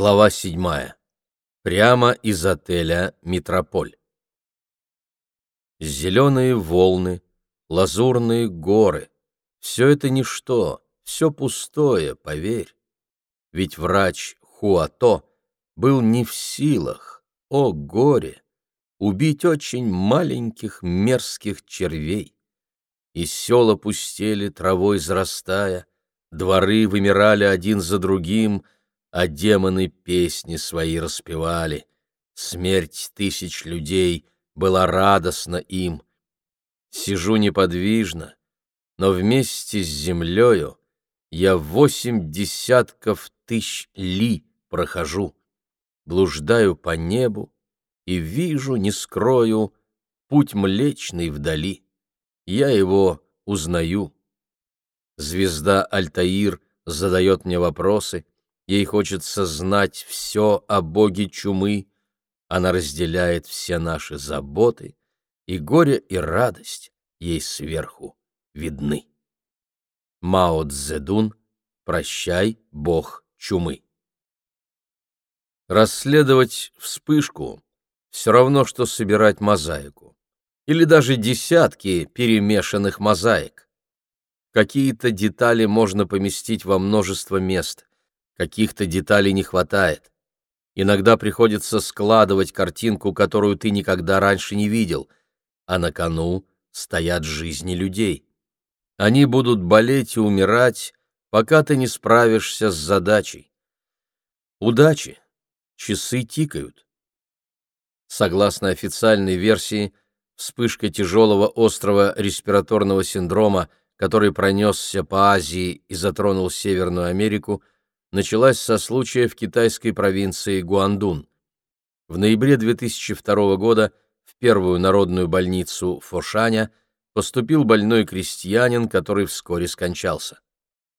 Глава 7. Прямо из отеля «Метрополь». Зеленые волны, лазурные горы — все это ничто, все пустое, поверь. Ведь врач Хуато был не в силах, о горе, убить очень маленьких мерзких червей. И села пустели, травой зарастая, дворы вымирали один за другим — а демоны песни свои распевали. Смерть тысяч людей была радостна им. Сижу неподвижно, но вместе с землею я восемь десятков тысяч ли прохожу, блуждаю по небу и вижу, не скрою, путь млечный вдали. Я его узнаю. Звезда Альтаир задает мне вопросы — Ей хочется знать все о боге чумы, она разделяет все наши заботы, и горе и радость ей сверху видны. Мао Цзэдун «Прощай, бог чумы». Расследовать вспышку все равно, что собирать мозаику. Или даже десятки перемешанных мозаик. Какие-то детали можно поместить во множество мест, Каких-то деталей не хватает. Иногда приходится складывать картинку, которую ты никогда раньше не видел, а на кону стоят жизни людей. Они будут болеть и умирать, пока ты не справишься с задачей. Удачи! Часы тикают. Согласно официальной версии, вспышка тяжелого острого респираторного синдрома, который пронесся по Азии и затронул Северную Америку, началась со случая в китайской провинции Гуандун. В ноябре 2002 года в первую народную больницу Фошаня поступил больной крестьянин, который вскоре скончался.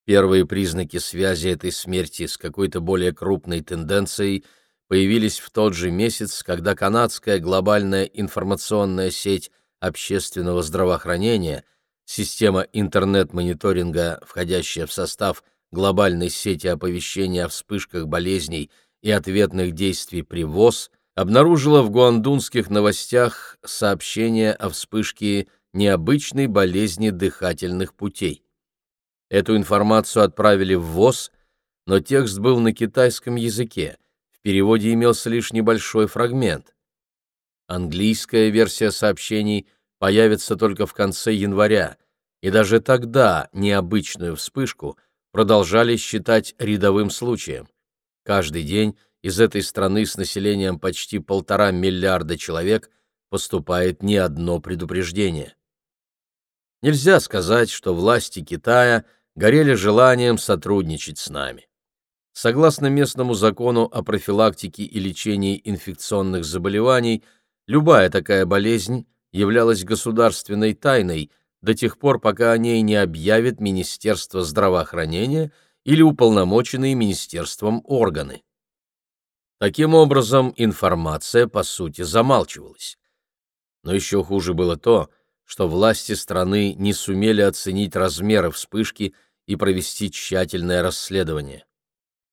Первые признаки связи этой смерти с какой-то более крупной тенденцией появились в тот же месяц, когда канадская глобальная информационная сеть общественного здравоохранения, система интернет-мониторинга, входящая в состав глобальной сети оповещения о вспышках болезней и ответных действий при ВОЗ, обнаружила в гуандунских новостях сообщение о вспышке необычной болезни дыхательных путей. Эту информацию отправили в ВОЗ, но текст был на китайском языке, в переводе имелся лишь небольшой фрагмент. Английская версия сообщений появится только в конце января, и даже тогда необычную вспышку – продолжали считать рядовым случаем. Каждый день из этой страны с населением почти полтора миллиарда человек поступает не одно предупреждение. Нельзя сказать, что власти Китая горели желанием сотрудничать с нами. Согласно местному закону о профилактике и лечении инфекционных заболеваний, любая такая болезнь являлась государственной тайной, до тех пор, пока о ней не объявит Министерство здравоохранения или уполномоченные министерством органы. Таким образом, информация, по сути, замалчивалась. Но еще хуже было то, что власти страны не сумели оценить размеры вспышки и провести тщательное расследование.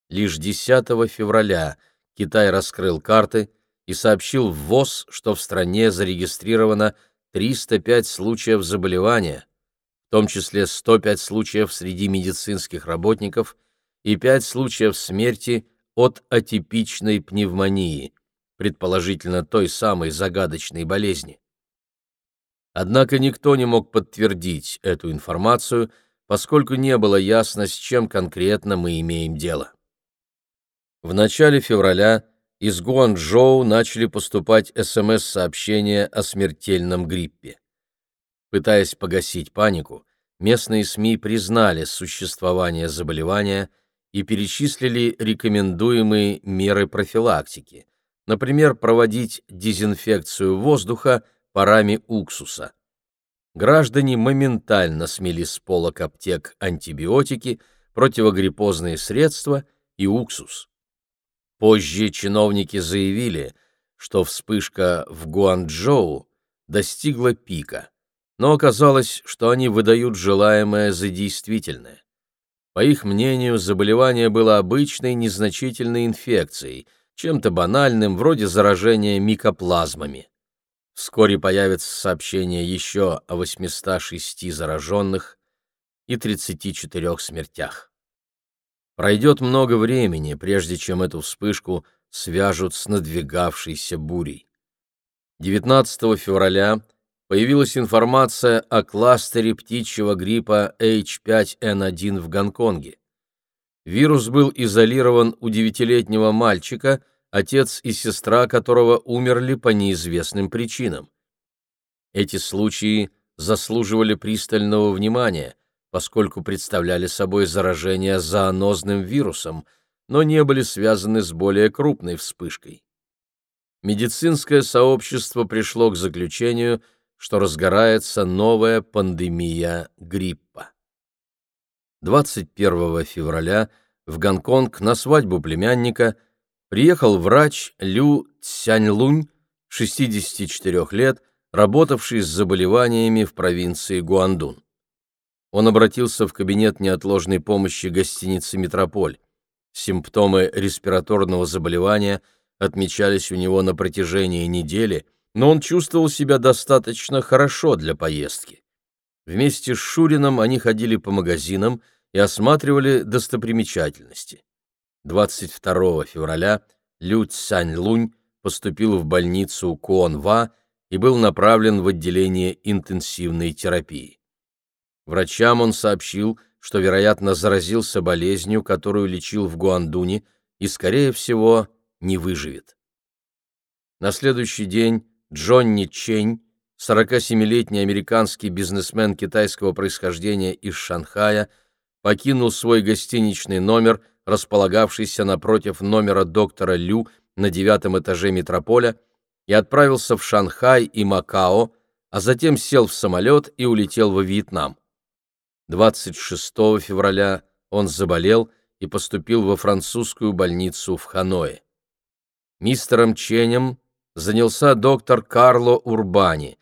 Лишь 10 февраля Китай раскрыл карты и сообщил в ВОЗ, что в стране зарегистрировано 305 случаев заболевания, в том числе 105 случаев среди медицинских работников и 5 случаев смерти от атипичной пневмонии, предположительно той самой загадочной болезни. Однако никто не мог подтвердить эту информацию, поскольку не было ясно, с чем конкретно мы имеем дело. В начале февраля из Гуанчжоу начали поступать СМС-сообщения о смертельном гриппе. Пытаясь погасить панику, местные СМИ признали существование заболевания и перечислили рекомендуемые меры профилактики, например, проводить дезинфекцию воздуха парами уксуса. Граждане моментально смели с полок аптек антибиотики, противогриппозные средства и уксус. Позже чиновники заявили, что вспышка в Гуанчжоу достигла пика, но оказалось, что они выдают желаемое за действительное. По их мнению, заболевание было обычной незначительной инфекцией, чем-то банальным, вроде заражения микоплазмами. Вскоре появится сообщение еще о 806 зараженных и 34 смертях. Пройдет много времени, прежде чем эту вспышку свяжут с надвигавшейся бурей. 19 февраля появилась информация о кластере птичьего гриппа H5N1 в Гонконге. Вирус был изолирован у девятилетнего мальчика, отец и сестра которого умерли по неизвестным причинам. Эти случаи заслуживали пристального внимания, поскольку представляли собой заражение зоонозным вирусом, но не были связаны с более крупной вспышкой. Медицинское сообщество пришло к заключению, что разгорается новая пандемия гриппа. 21 февраля в Гонконг на свадьбу племянника приехал врач Лю Цяньлунь, 64 лет, работавший с заболеваниями в провинции Гуандун. Он обратился в кабинет неотложной помощи гостиницы «Метрополь». Симптомы респираторного заболевания отмечались у него на протяжении недели, но он чувствовал себя достаточно хорошо для поездки. Вместе с Шурином они ходили по магазинам и осматривали достопримечательности. 22 февраля Лю Цань-Лунь поступил в больницу Куон-Ва и был направлен в отделение интенсивной терапии. Врачам он сообщил, что, вероятно, заразился болезнью, которую лечил в Гуандуне, и, скорее всего, не выживет. На следующий день Джонни Чень, 47-летний американский бизнесмен китайского происхождения из Шанхая, покинул свой гостиничный номер, располагавшийся напротив номера доктора Лю на девятом этаже метрополя, и отправился в Шанхай и Макао, а затем сел в самолет и улетел во Вьетнам. 26 февраля он заболел и поступил во французскую больницу в Ханое. Мистером Ченем занялся доктор Карло Урбани,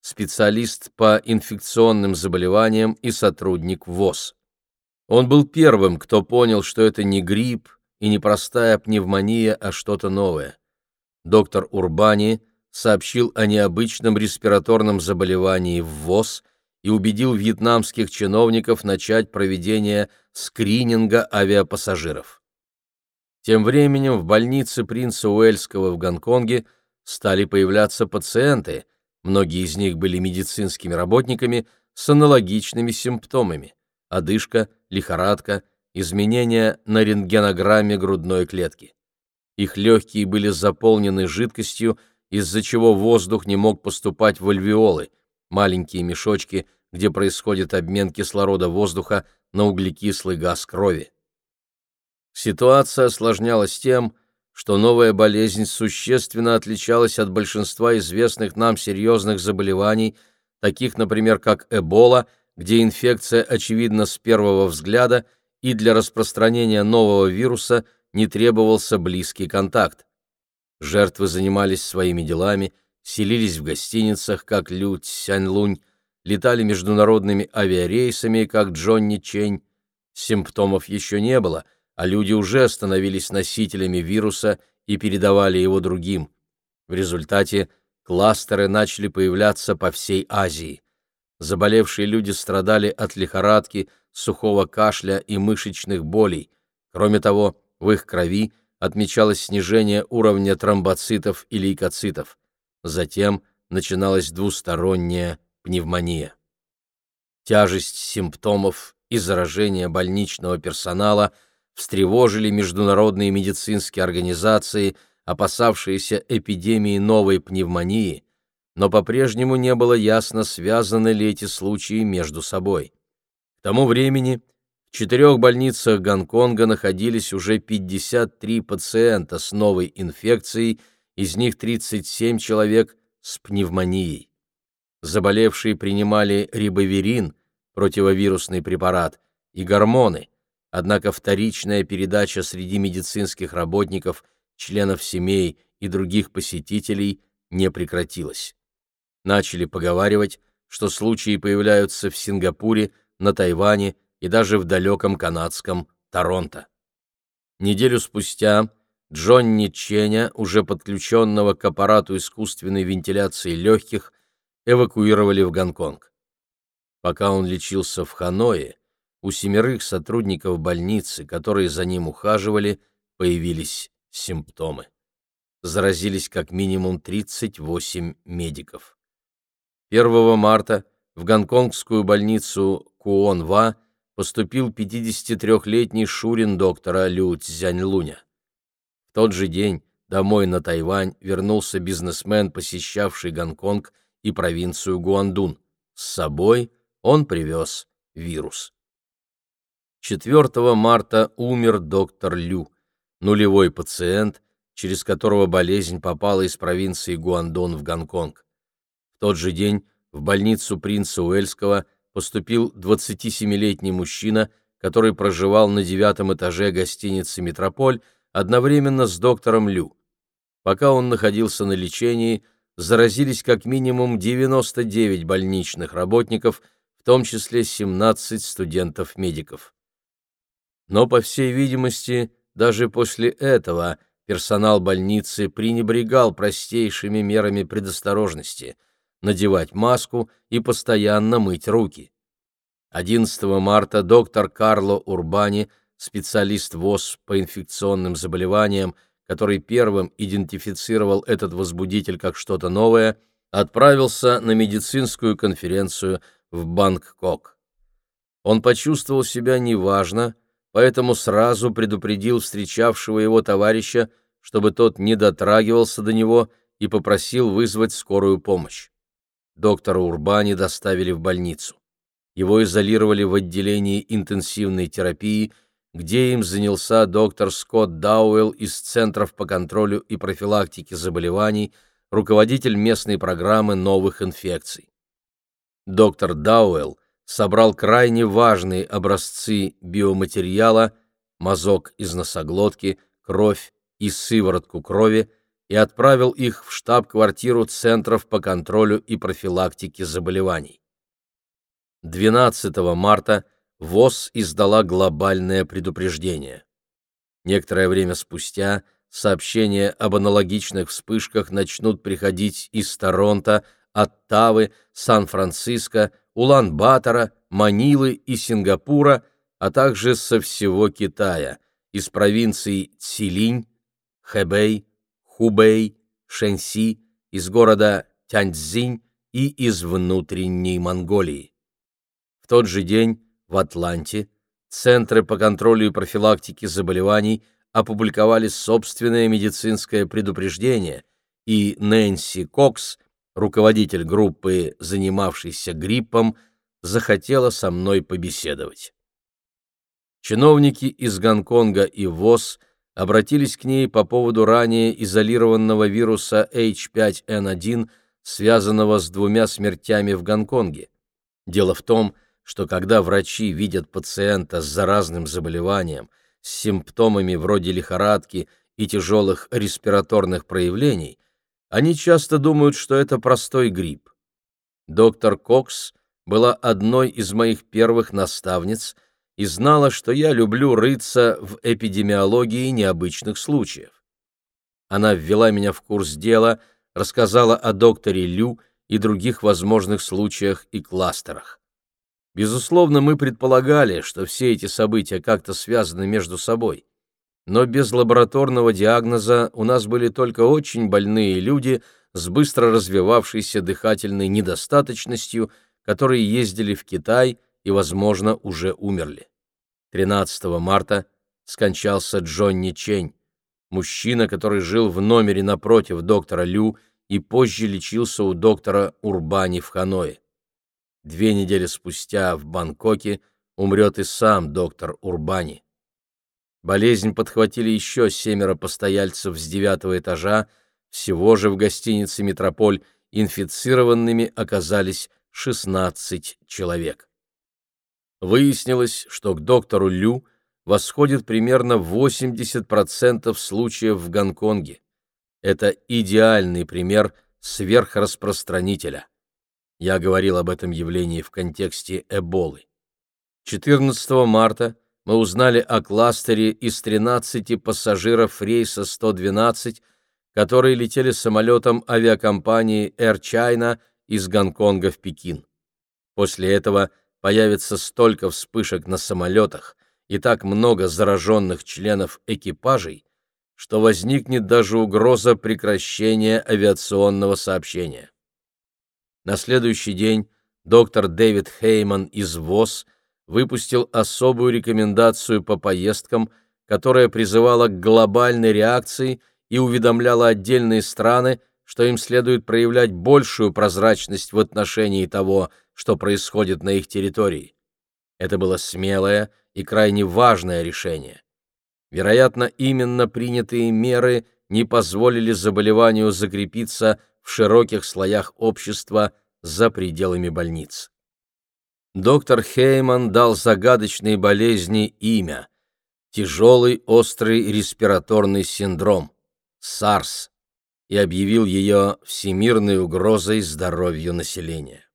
специалист по инфекционным заболеваниям и сотрудник ВОЗ. Он был первым, кто понял, что это не грипп и не простая пневмония, а что-то новое. Доктор Урбани сообщил о необычном респираторном заболевании в ВОЗ и убедил вьетнамских чиновников начать проведение скрининга авиапассажиров. Тем временем в больнице принца Уэльского в Гонконге стали появляться пациенты, многие из них были медицинскими работниками с аналогичными симптомами – одышка, лихорадка, изменения на рентгенограмме грудной клетки. Их легкие были заполнены жидкостью, из-за чего воздух не мог поступать в альвеолы – маленькие мешочки, где происходит обмен кислорода воздуха на углекислый газ крови. Ситуация осложнялась тем, что новая болезнь существенно отличалась от большинства известных нам серьезных заболеваний, таких, например, как Эбола, где инфекция очевидна с первого взгляда, и для распространения нового вируса не требовался близкий контакт. Жертвы занимались своими делами, селились в гостиницах, как Лю Цяньлунь, летали международными авиарейсами, как Джонни Чень. Симптомов еще не было, а люди уже становились носителями вируса и передавали его другим. В результате кластеры начали появляться по всей Азии. Заболевшие люди страдали от лихорадки, сухого кашля и мышечных болей. Кроме того, в их крови отмечалось снижение уровня тромбоцитов и лейкоцитов. Затем начиналась двусторонняя пневмония. Тяжесть симптомов и заражение больничного персонала встревожили международные медицинские организации, опасавшиеся эпидемии новой пневмонии, но по-прежнему не было ясно, связаны ли эти случаи между собой. К тому времени в четырех больницах Гонконга находились уже 53 пациента с новой инфекцией из них 37 человек с пневмонией. Заболевшие принимали рибовирин, противовирусный препарат, и гормоны, однако вторичная передача среди медицинских работников, членов семей и других посетителей не прекратилась. Начали поговаривать, что случаи появляются в Сингапуре, на Тайване, и даже в далеком канадском Торонто. Неделю спустя Джонни Ченя, уже подключенного к аппарату искусственной вентиляции легких, эвакуировали в Гонконг. Пока он лечился в Ханое, у семерых сотрудников больницы, которые за ним ухаживали, появились симптомы. Заразились как минимум 38 медиков. 1 марта в гонконгскую больницу Куон-Ва поступил 53-летний шурин доктора Лю Цзяньлуня. В тот же день домой на Тайвань вернулся бизнесмен, посещавший Гонконг и провинцию Гуандун. С собой он привез вирус. 4 марта умер доктор Лю, нулевой пациент, через которого болезнь попала из провинции Гуандун в Гонконг. В тот же день в больницу принца Уэльского – поступил 27-летний мужчина, который проживал на девятом этаже гостиницы «Метрополь» одновременно с доктором Лю. Пока он находился на лечении, заразились как минимум 99 больничных работников, в том числе 17 студентов-медиков. Но, по всей видимости, даже после этого персонал больницы пренебрегал простейшими мерами предосторожности – надевать маску и постоянно мыть руки. 11 марта доктор Карло Урбани, специалист ВОЗ по инфекционным заболеваниям, который первым идентифицировал этот возбудитель как что-то новое, отправился на медицинскую конференцию в Бангкок. Он почувствовал себя неважно, поэтому сразу предупредил встречавшего его товарища, чтобы тот не дотрагивался до него и попросил вызвать скорую помощь. Доктора Урбани доставили в больницу. Его изолировали в отделении интенсивной терапии, где им занялся доктор Скотт Дауэлл из Центров по контролю и профилактике заболеваний, руководитель местной программы новых инфекций. Доктор Дауэлл собрал крайне важные образцы биоматериала, мазок из носоглотки, кровь и сыворотку крови, и отправил их в штаб-квартиру Центров по контролю и профилактике заболеваний. 12 марта ВОЗ издала глобальное предупреждение. Некоторое время спустя сообщения об аналогичных вспышках начнут приходить из Торонто, Оттавы, Сан-Франциско, Улан-Батора, Манилы и Сингапура, а также со всего Китая, из провинций Цилинь, Хэбэй, Хубэй, Шэньси, из города Тяньцзинь и из внутренней Монголии. В тот же день в Атланте Центры по контролю и профилактике заболеваний опубликовали собственное медицинское предупреждение, и Нэнси Кокс, руководитель группы, занимавшейся гриппом, захотела со мной побеседовать. Чиновники из Гонконга и ВОЗ – обратились к ней по поводу ранее изолированного вируса H5N1, связанного с двумя смертями в Гонконге. Дело в том, что когда врачи видят пациента с заразным заболеванием, с симптомами вроде лихорадки и тяжелых респираторных проявлений, они часто думают, что это простой грипп. Доктор Кокс была одной из моих первых наставниц – и знала, что я люблю рыться в эпидемиологии необычных случаев. Она ввела меня в курс дела, рассказала о докторе Лю и других возможных случаях и кластерах. Безусловно, мы предполагали, что все эти события как-то связаны между собой. Но без лабораторного диагноза у нас были только очень больные люди с быстро развивавшейся дыхательной недостаточностью, которые ездили в Китай и, возможно, уже умерли. 13 марта скончался Джонни Чень, мужчина, который жил в номере напротив доктора Лю и позже лечился у доктора Урбани в Ханое. Две недели спустя в Бангкоке умрет и сам доктор Урбани. Болезнь подхватили еще семеро постояльцев с девятого этажа, всего же в гостинице «Метрополь» инфицированными оказались 16 человек. Выяснилось, что к доктору Лю восходит примерно 80% случаев в Гонконге. Это идеальный пример сверхраспространителя. Я говорил об этом явлении в контексте Эболы. 14 марта мы узнали о кластере из 13 пассажиров рейса 112, которые летели самолетом авиакомпании Air China из Гонконга в Пекин. После этого появится столько вспышек на самолетах и так много зараженных членов экипажей, что возникнет даже угроза прекращения авиационного сообщения. На следующий день доктор Дэвид Хейман из ВОЗ выпустил особую рекомендацию по поездкам, которая призывала к глобальной реакции и уведомляла отдельные страны, что им следует проявлять большую прозрачность в отношении того, что происходит на их территории. Это было смелое и крайне важное решение. Вероятно, именно принятые меры не позволили заболеванию закрепиться в широких слоях общества за пределами больниц. Доктор Хейман дал загадочной болезни имя – тяжелый острый респираторный синдром – САРС, и объявил ее всемирной угрозой здоровью населения.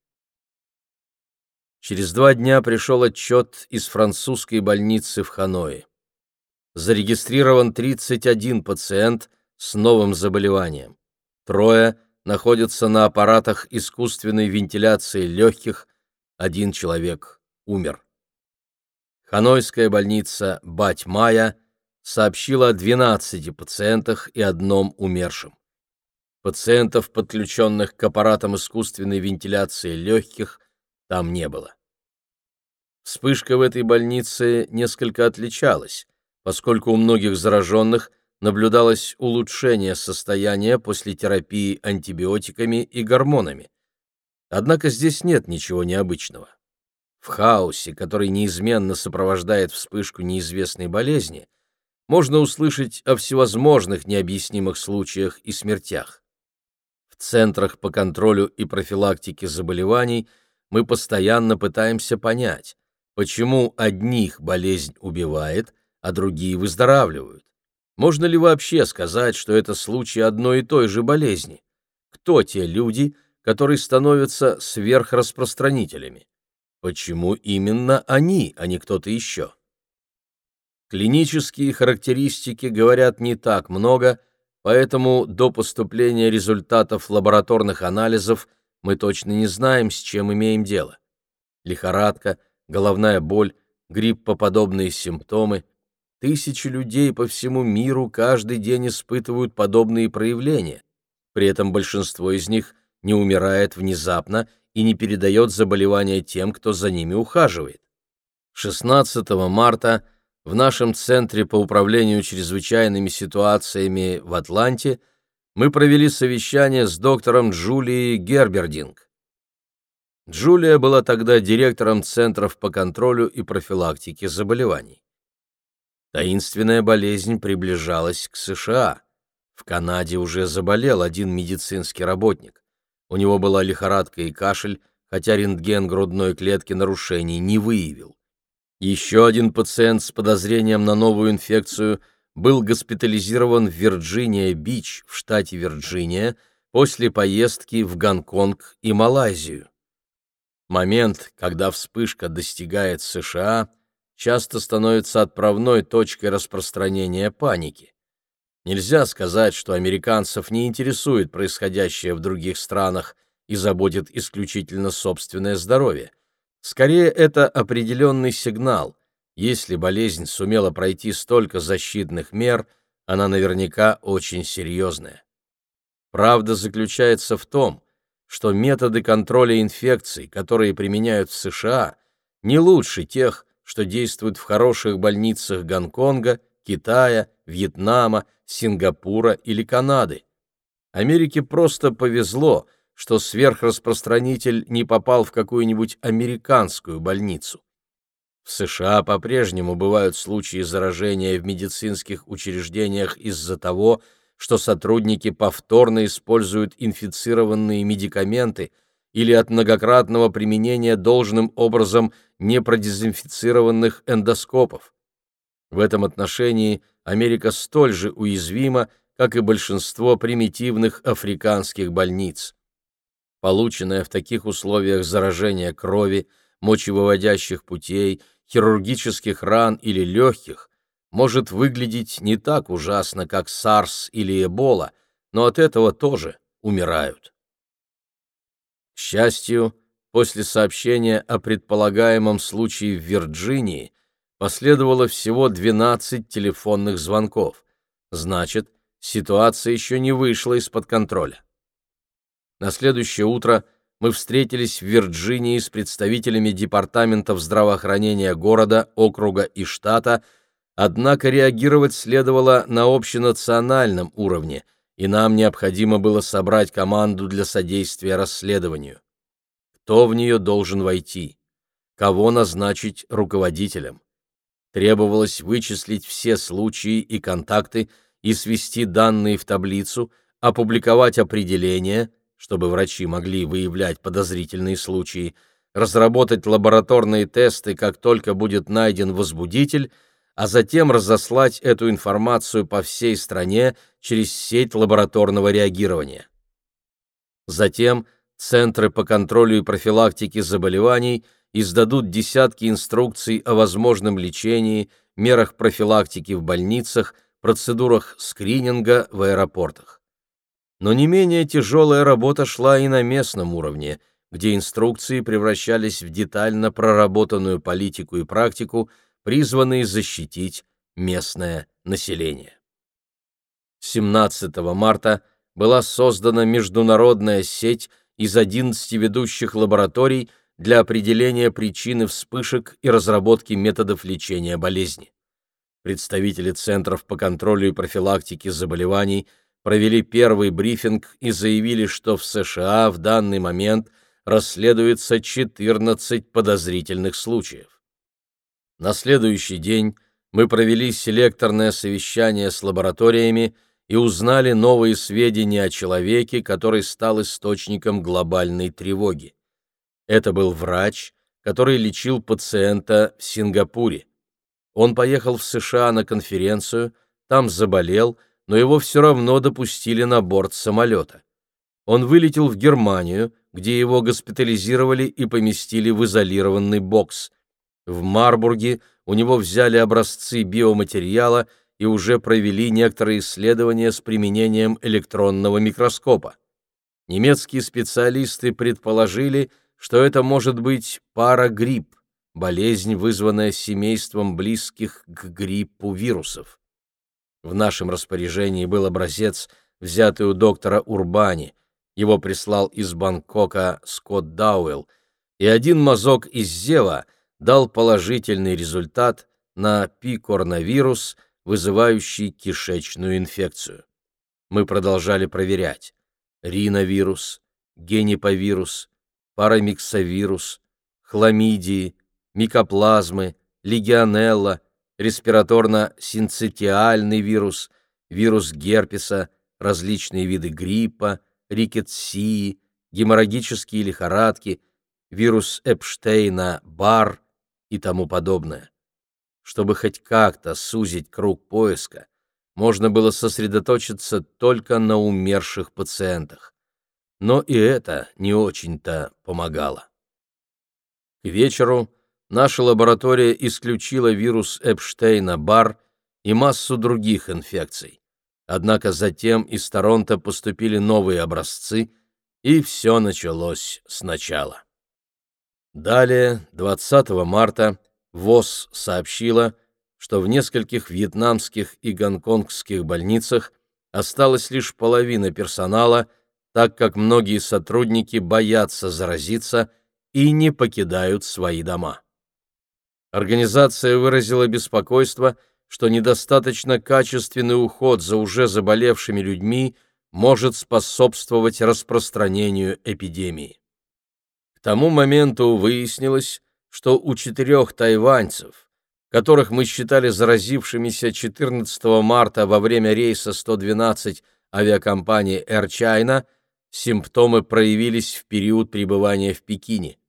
Через два дня пришел отчет из французской больницы в Ханое. Зарегистрирован 31 пациент с новым заболеванием. Трое находятся на аппаратах искусственной вентиляции легких, один человек умер. Ханойская больница Бать-Мая сообщила о 12 пациентах и одном умершем. Пациентов, подключенных к аппаратам искусственной вентиляции легких, там не было. Вспышка в этой больнице несколько отличалась, поскольку у многих зараженных наблюдалось улучшение состояния после терапии антибиотиками и гормонами. Однако здесь нет ничего необычного. В хаосе, который неизменно сопровождает вспышку неизвестной болезни, можно услышать о всевозможных необъяснимых случаях и смертях. В центрах по контролю и профилактике заболеваний мы постоянно пытаемся понять, почему одних болезнь убивает, а другие выздоравливают. Можно ли вообще сказать, что это случай одной и той же болезни? Кто те люди, которые становятся сверхраспространителями? Почему именно они, а не кто-то еще? Клинические характеристики говорят не так много, поэтому до поступления результатов лабораторных анализов мы точно не знаем, с чем имеем дело. Лихорадка, головная боль, гриппоподобные симптомы. Тысячи людей по всему миру каждый день испытывают подобные проявления. При этом большинство из них не умирает внезапно и не передает заболевания тем, кто за ними ухаживает. 16 марта в нашем Центре по управлению чрезвычайными ситуациями в Атланте мы провели совещание с доктором Джулией Гербердинг. Джулия была тогда директором Центров по контролю и профилактике заболеваний. Таинственная болезнь приближалась к США. В Канаде уже заболел один медицинский работник. У него была лихорадка и кашель, хотя рентген грудной клетки нарушений не выявил. Еще один пациент с подозрением на новую инфекцию был госпитализирован в Вирджиния-Бич в штате Вирджиния после поездки в Гонконг и Малайзию. Момент, когда вспышка достигает США, часто становится отправной точкой распространения паники. Нельзя сказать, что американцев не интересует происходящее в других странах и заботит исключительно собственное здоровье. Скорее, это определенный сигнал. Если болезнь сумела пройти столько защитных мер, она наверняка очень серьезная. Правда заключается в том, что методы контроля инфекций, которые применяют в США, не лучше тех, что действуют в хороших больницах Гонконга, Китая, Вьетнама, Сингапура или Канады. Америке просто повезло, что сверхраспространитель не попал в какую-нибудь американскую больницу. В США по-прежнему бывают случаи заражения в медицинских учреждениях из-за того, что сотрудники повторно используют инфицированные медикаменты или от многократного применения должным образом непродезинфицированных эндоскопов. В этом отношении Америка столь же уязвима, как и большинство примитивных африканских больниц полученная в таких условиях заражения крови, мочевыводящих путей, хирургических ран или легких может выглядеть не так ужасно, как SARS или Эбола, но от этого тоже умирают. К счастью, после сообщения о предполагаемом случае в Вирджинии последовало всего 12 телефонных звонков. Значит, ситуация еще не вышла из-под контроля. На следующее утро мы встретились в Вирджинии с представителями департаментов здравоохранения города, округа и штата, однако реагировать следовало на общенациональном уровне, и нам необходимо было собрать команду для содействия расследованию. Кто в нее должен войти? Кого назначить руководителем? Требовалось вычислить все случаи и контакты и свести данные в таблицу, опубликовать определения – чтобы врачи могли выявлять подозрительные случаи, разработать лабораторные тесты, как только будет найден возбудитель, а затем разослать эту информацию по всей стране через сеть лабораторного реагирования. Затем Центры по контролю и профилактике заболеваний издадут десятки инструкций о возможном лечении, мерах профилактики в больницах, процедурах скрининга в аэропортах. Но не менее тяжелая работа шла и на местном уровне, где инструкции превращались в детально проработанную политику и практику, призванные защитить местное население. 17 марта была создана международная сеть из 11 ведущих лабораторий для определения причины вспышек и разработки методов лечения болезни. Представители центров по контролю и профилактике заболеваний – провели первый брифинг и заявили, что в США в данный момент расследуется 14 подозрительных случаев. На следующий день мы провели селекторное совещание с лабораториями и узнали новые сведения о человеке, который стал источником глобальной тревоги. Это был врач, который лечил пациента в Сингапуре. Он поехал в США на конференцию, там заболел, но его все равно допустили на борт самолета. Он вылетел в Германию, где его госпитализировали и поместили в изолированный бокс. В Марбурге у него взяли образцы биоматериала и уже провели некоторые исследования с применением электронного микроскопа. Немецкие специалисты предположили, что это может быть парагрипп, болезнь, вызванная семейством близких к гриппу вирусов. В нашем распоряжении был образец, взятый у доктора Урбани. Его прислал из Бангкока Скотт Дауэлл, и один мазок из Зева дал положительный результат на пикорновирус, вызывающий кишечную инфекцию. Мы продолжали проверять риновирус, гениповирус, парамиксовирус, хламидии, микоплазмы, легионелла, респираторно-синцитиальный вирус, вирус герпеса, различные виды гриппа, рикетсии, геморрагические лихорадки, вирус Эпштейна, бар и тому подобное. Чтобы хоть как-то сузить круг поиска, можно было сосредоточиться только на умерших пациентах. Но и это не очень-то помогало. К вечеру наша лаборатория исключила вирус Эпштейна-Бар и массу других инфекций. Однако затем из Торонто поступили новые образцы, и все началось сначала. Далее, 20 марта, ВОЗ сообщила, что в нескольких вьетнамских и гонконгских больницах осталась лишь половина персонала, так как многие сотрудники боятся заразиться и не покидают свои дома. Организация выразила беспокойство, что недостаточно качественный уход за уже заболевшими людьми может способствовать распространению эпидемии. Тому моменту выяснилось, что у четырех тайваньцев, которых мы считали заразившимися 14 марта во время рейса 112 авиакомпании Air China, симптомы проявились в период пребывания в Пекине.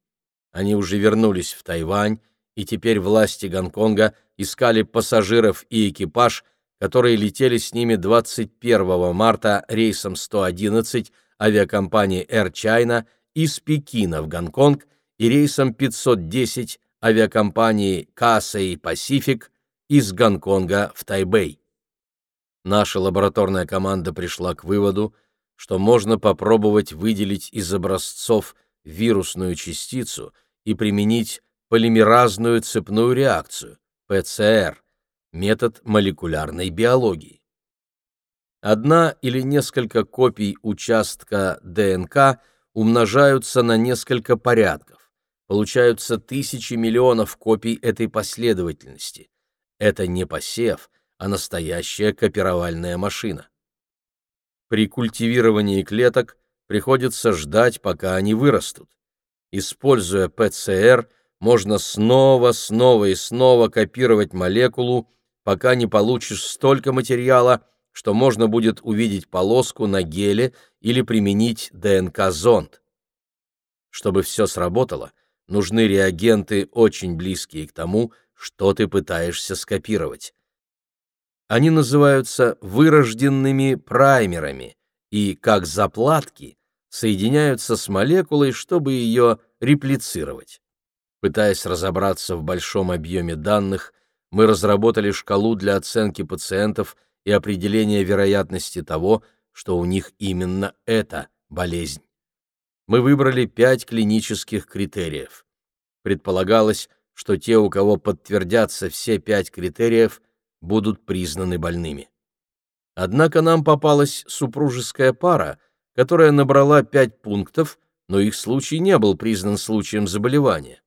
Они уже вернулись в Тайвань, и теперь власти Гонконга искали пассажиров и экипаж, которые летели с ними 21 марта рейсом 111 авиакомпании Air China из Пекина в Гонконг и рейсом 510 авиакомпании Cathay Pacific из Гонконга в Тайбэй. Наша лабораторная команда пришла к выводу, что можно попробовать выделить из образцов вирусную частицу и применить полимеразную цепную реакцию, ПЦР, метод молекулярной биологии. Одна или несколько копий участка ДНК умножаются на несколько порядков. Получаются тысячи миллионов копий этой последовательности. Это не посев, а настоящая копировальная машина. При культивировании клеток приходится ждать, пока они вырастут. Используя ПЦР, можно снова, снова и снова копировать молекулу, пока не получишь столько материала, что можно будет увидеть полоску на геле или применить ДНК-зонд. Чтобы все сработало, нужны реагенты, очень близкие к тому, что ты пытаешься скопировать. Они называются вырожденными праймерами и, как заплатки, соединяются с молекулой, чтобы ее реплицировать. Пытаясь разобраться в большом объеме данных, мы разработали шкалу для оценки пациентов и определения вероятности того, что у них именно эта болезнь. Мы выбрали пять клинических критериев. Предполагалось, что те, у кого подтвердятся все пять критериев, будут признаны больными. Однако нам попалась супружеская пара, которая набрала пять пунктов, но их случай не был признан случаем заболевания.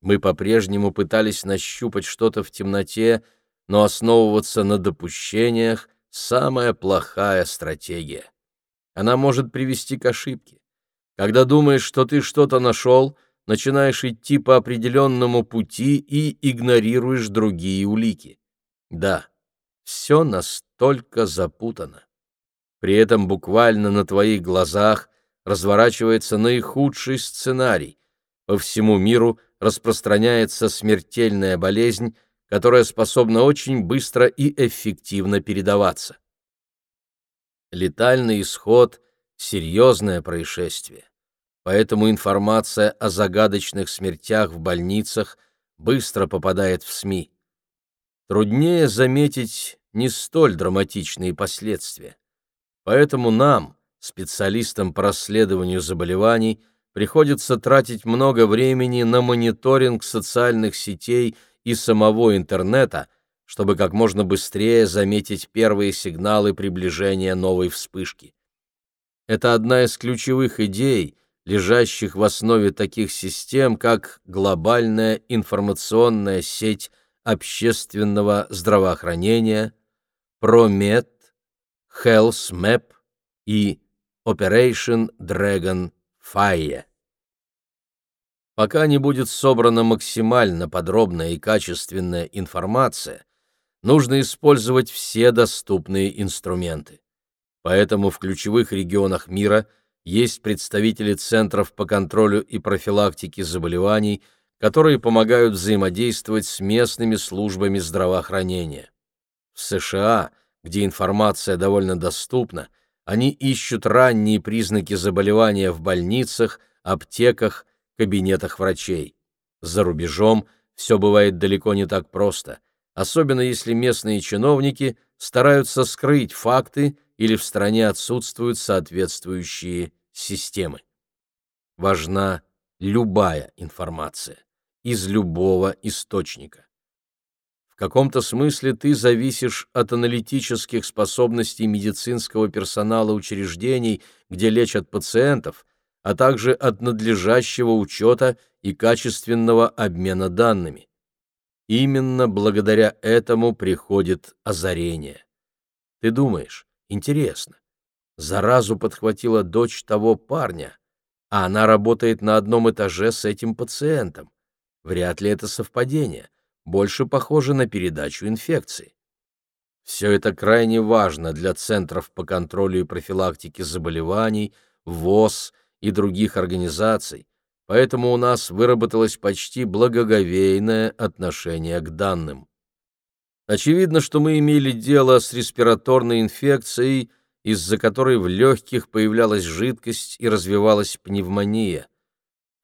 Мы по-прежнему пытались нащупать что-то в темноте, но основываться на допущениях — самая плохая стратегия. Она может привести к ошибке. Когда думаешь, что ты что-то нашел, начинаешь идти по определенному пути и игнорируешь другие улики. Да, все настолько запутано. При этом буквально на твоих глазах разворачивается наихудший сценарий. По всему миру распространяется смертельная болезнь, которая способна очень быстро и эффективно передаваться. Летальный исход — серьезное происшествие, поэтому информация о загадочных смертях в больницах быстро попадает в СМИ. Труднее заметить не столь драматичные последствия. Поэтому нам, специалистам по расследованию заболеваний, приходится тратить много времени на мониторинг социальных сетей и самого интернета, чтобы как можно быстрее заметить первые сигналы приближения новой вспышки. Это одна из ключевых идей, лежащих в основе таких систем, как глобальная информационная сеть общественного здравоохранения, ProMed, HealthMap и Operation Dragon Fire. Пока не будет собрана максимально подробная и качественная информация, нужно использовать все доступные инструменты. Поэтому в ключевых регионах мира есть представители центров по контролю и профилактике заболеваний, которые помогают взаимодействовать с местными службами здравоохранения. В США, где информация довольно доступна, они ищут ранние признаки заболевания в больницах, аптеках, кабинетах врачей. За рубежом все бывает далеко не так просто, особенно если местные чиновники стараются скрыть факты или в стране отсутствуют соответствующие системы. Важна любая информация из любого источника. В каком-то смысле ты зависишь от аналитических способностей медицинского персонала учреждений, где лечат пациентов, а также от надлежащего учета и качественного обмена данными. Именно благодаря этому приходит озарение. Ты думаешь, интересно, заразу подхватила дочь того парня, а она работает на одном этаже с этим пациентом. Вряд ли это совпадение, больше похоже на передачу инфекции. Все это крайне важно для центров по контролю и профилактике заболеваний, ВОЗ и других организаций, поэтому у нас выработалось почти благоговейное отношение к данным. Очевидно, что мы имели дело с респираторной инфекцией, из-за которой в легких появлялась жидкость и развивалась пневмония.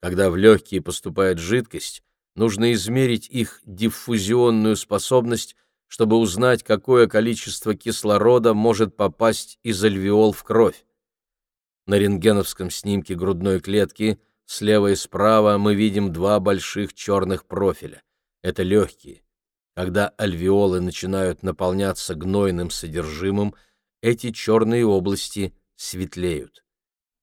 Когда в легкие поступает жидкость, нужно измерить их диффузионную способность, чтобы узнать, какое количество кислорода может попасть из альвеол в кровь. На рентгеновском снимке грудной клетки слева и справа мы видим два больших черных профиля. Это легкие. Когда альвеолы начинают наполняться гнойным содержимым, эти черные области светлеют.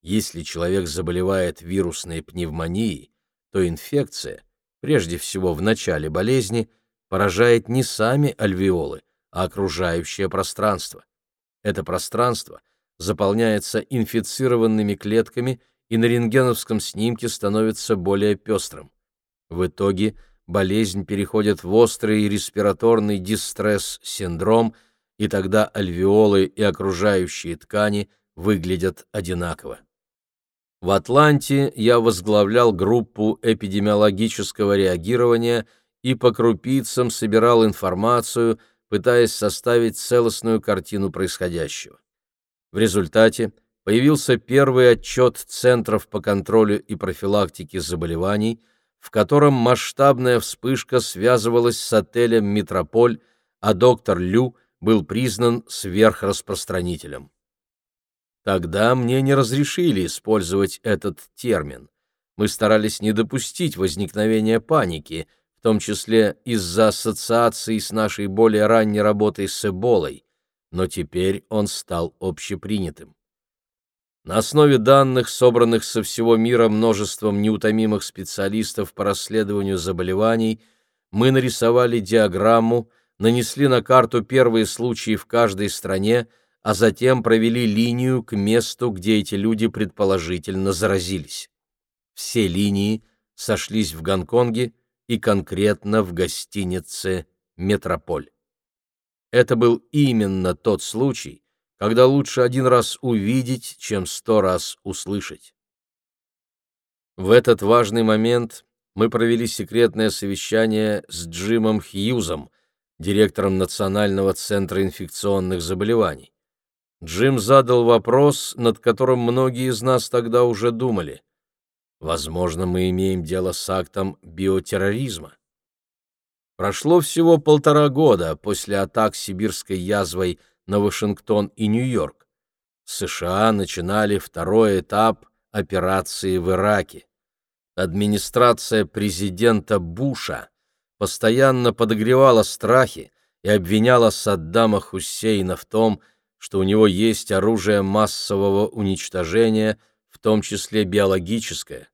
Если человек заболевает вирусной пневмонией, то инфекция, прежде всего в начале болезни, поражает не сами альвеолы, а окружающее пространство. Это пространство заполняется инфицированными клетками и на рентгеновском снимке становится более пестрым. В итоге болезнь переходит в острый респираторный дистресс-синдром, и тогда альвеолы и окружающие ткани выглядят одинаково. В Атланте я возглавлял группу эпидемиологического реагирования и по крупицам собирал информацию, пытаясь составить целостную картину происходящего. В результате появился первый отчет Центров по контролю и профилактике заболеваний, в котором масштабная вспышка связывалась с отелем «Метрополь», а доктор Лю был признан сверхраспространителем. Тогда мне не разрешили использовать этот термин. Мы старались не допустить возникновения паники, в том числе из-за ассоциаций с нашей более ранней работой с Эболой, но теперь он стал общепринятым. На основе данных, собранных со всего мира множеством неутомимых специалистов по расследованию заболеваний, мы нарисовали диаграмму, нанесли на карту первые случаи в каждой стране, а затем провели линию к месту, где эти люди предположительно заразились. Все линии сошлись в Гонконге и конкретно в гостинице «Метрополь». Это был именно тот случай, когда лучше один раз увидеть, чем сто раз услышать. В этот важный момент мы провели секретное совещание с Джимом Хьюзом, директором Национального центра инфекционных заболеваний. Джим задал вопрос, над которым многие из нас тогда уже думали. Возможно, мы имеем дело с актом биотерроризма. Прошло всего полтора года после атак сибирской язвой на Вашингтон и Нью-Йорк. США начинали второй этап операции в Ираке. Администрация президента Буша постоянно подогревала страхи и обвиняла Саддама Хусейна в том, что у него есть оружие массового уничтожения, в том числе биологическое.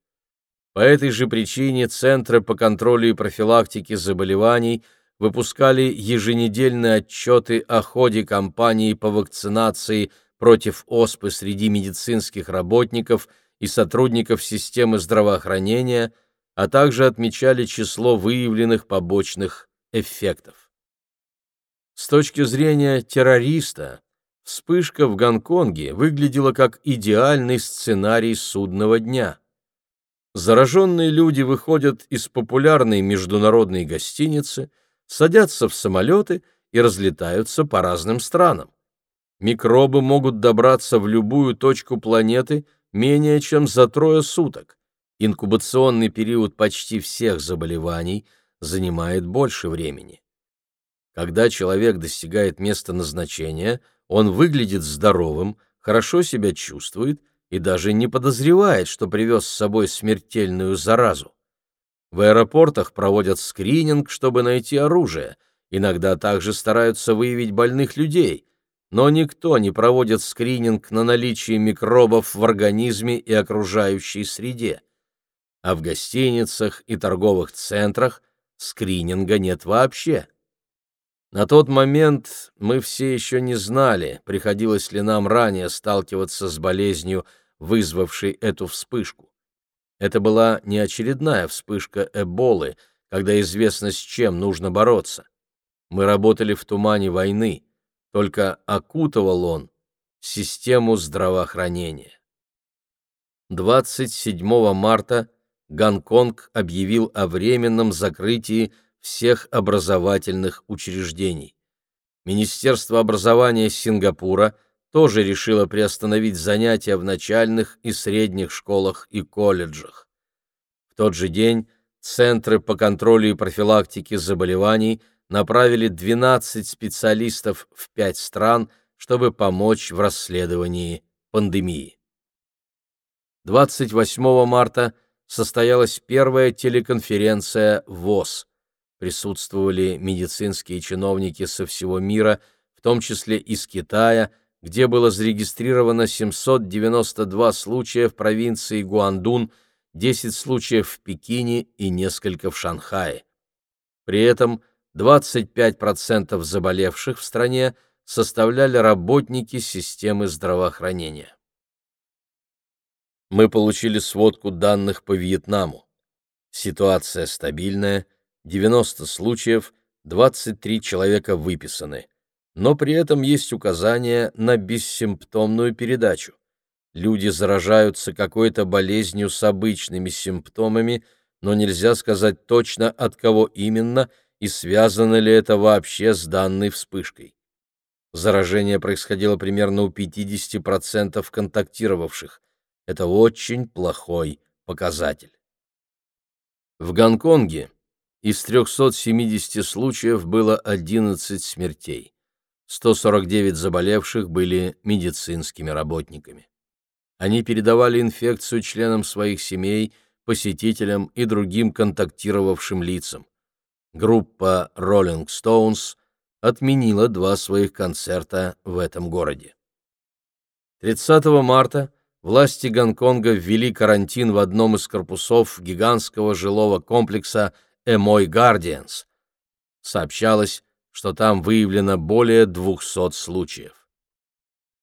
По этой же причине Центры по контролю и профилактике заболеваний выпускали еженедельные отчеты о ходе кампании по вакцинации против оспы среди медицинских работников и сотрудников системы здравоохранения, а также отмечали число выявленных побочных эффектов. С точки зрения террориста, вспышка в Гонконге выглядела как идеальный сценарий судного дня – Зараженные люди выходят из популярной международной гостиницы, садятся в самолеты и разлетаются по разным странам. Микробы могут добраться в любую точку планеты менее чем за трое суток. Инкубационный период почти всех заболеваний занимает больше времени. Когда человек достигает места назначения, он выглядит здоровым, хорошо себя чувствует – и даже не подозревает, что привез с собой смертельную заразу. В аэропортах проводят скрининг, чтобы найти оружие, иногда также стараются выявить больных людей, но никто не проводит скрининг на наличие микробов в организме и окружающей среде. А в гостиницах и торговых центрах скрининга нет вообще. На тот момент мы все еще не знали, приходилось ли нам ранее сталкиваться с болезнью, вызвавшей эту вспышку. Это была не очередная вспышка Эболы, когда известно, с чем нужно бороться. Мы работали в тумане войны, только окутывал он систему здравоохранения. 27 марта Гонконг объявил о временном закрытии всех образовательных учреждений. Министерство образования Сингапура тоже решило приостановить занятия в начальных и средних школах и колледжах. В тот же день Центры по контролю и профилактике заболеваний направили 12 специалистов в пять стран, чтобы помочь в расследовании пандемии. 28 марта состоялась первая телеконференция ВОЗ. Присутствовали медицинские чиновники со всего мира, в том числе из Китая, где было зарегистрировано 792 случая в провинции Гуандун, 10 случаев в Пекине и несколько в Шанхае. При этом 25% заболевших в стране составляли работники системы здравоохранения. Мы получили сводку данных по Вьетнаму. Ситуация стабильная, 90 случаев, 23 человека выписаны. Но при этом есть указания на бессимптомную передачу. Люди заражаются какой-то болезнью с обычными симптомами, но нельзя сказать точно, от кого именно и связано ли это вообще с данной вспышкой. Заражение происходило примерно у 50% контактировавших. Это очень плохой показатель. В Гонконге из 370 случаев было 11 смертей. 149 заболевших были медицинскими работниками. Они передавали инфекцию членам своих семей, посетителям и другим контактировавшим лицам. Группа Rolling Stones отменила два своих концерта в этом городе. 30 марта власти Гонконга ввели карантин в одном из корпусов гигантского жилого комплекса Эмой Гардианс. Сообщалось, что там выявлено более 200 случаев.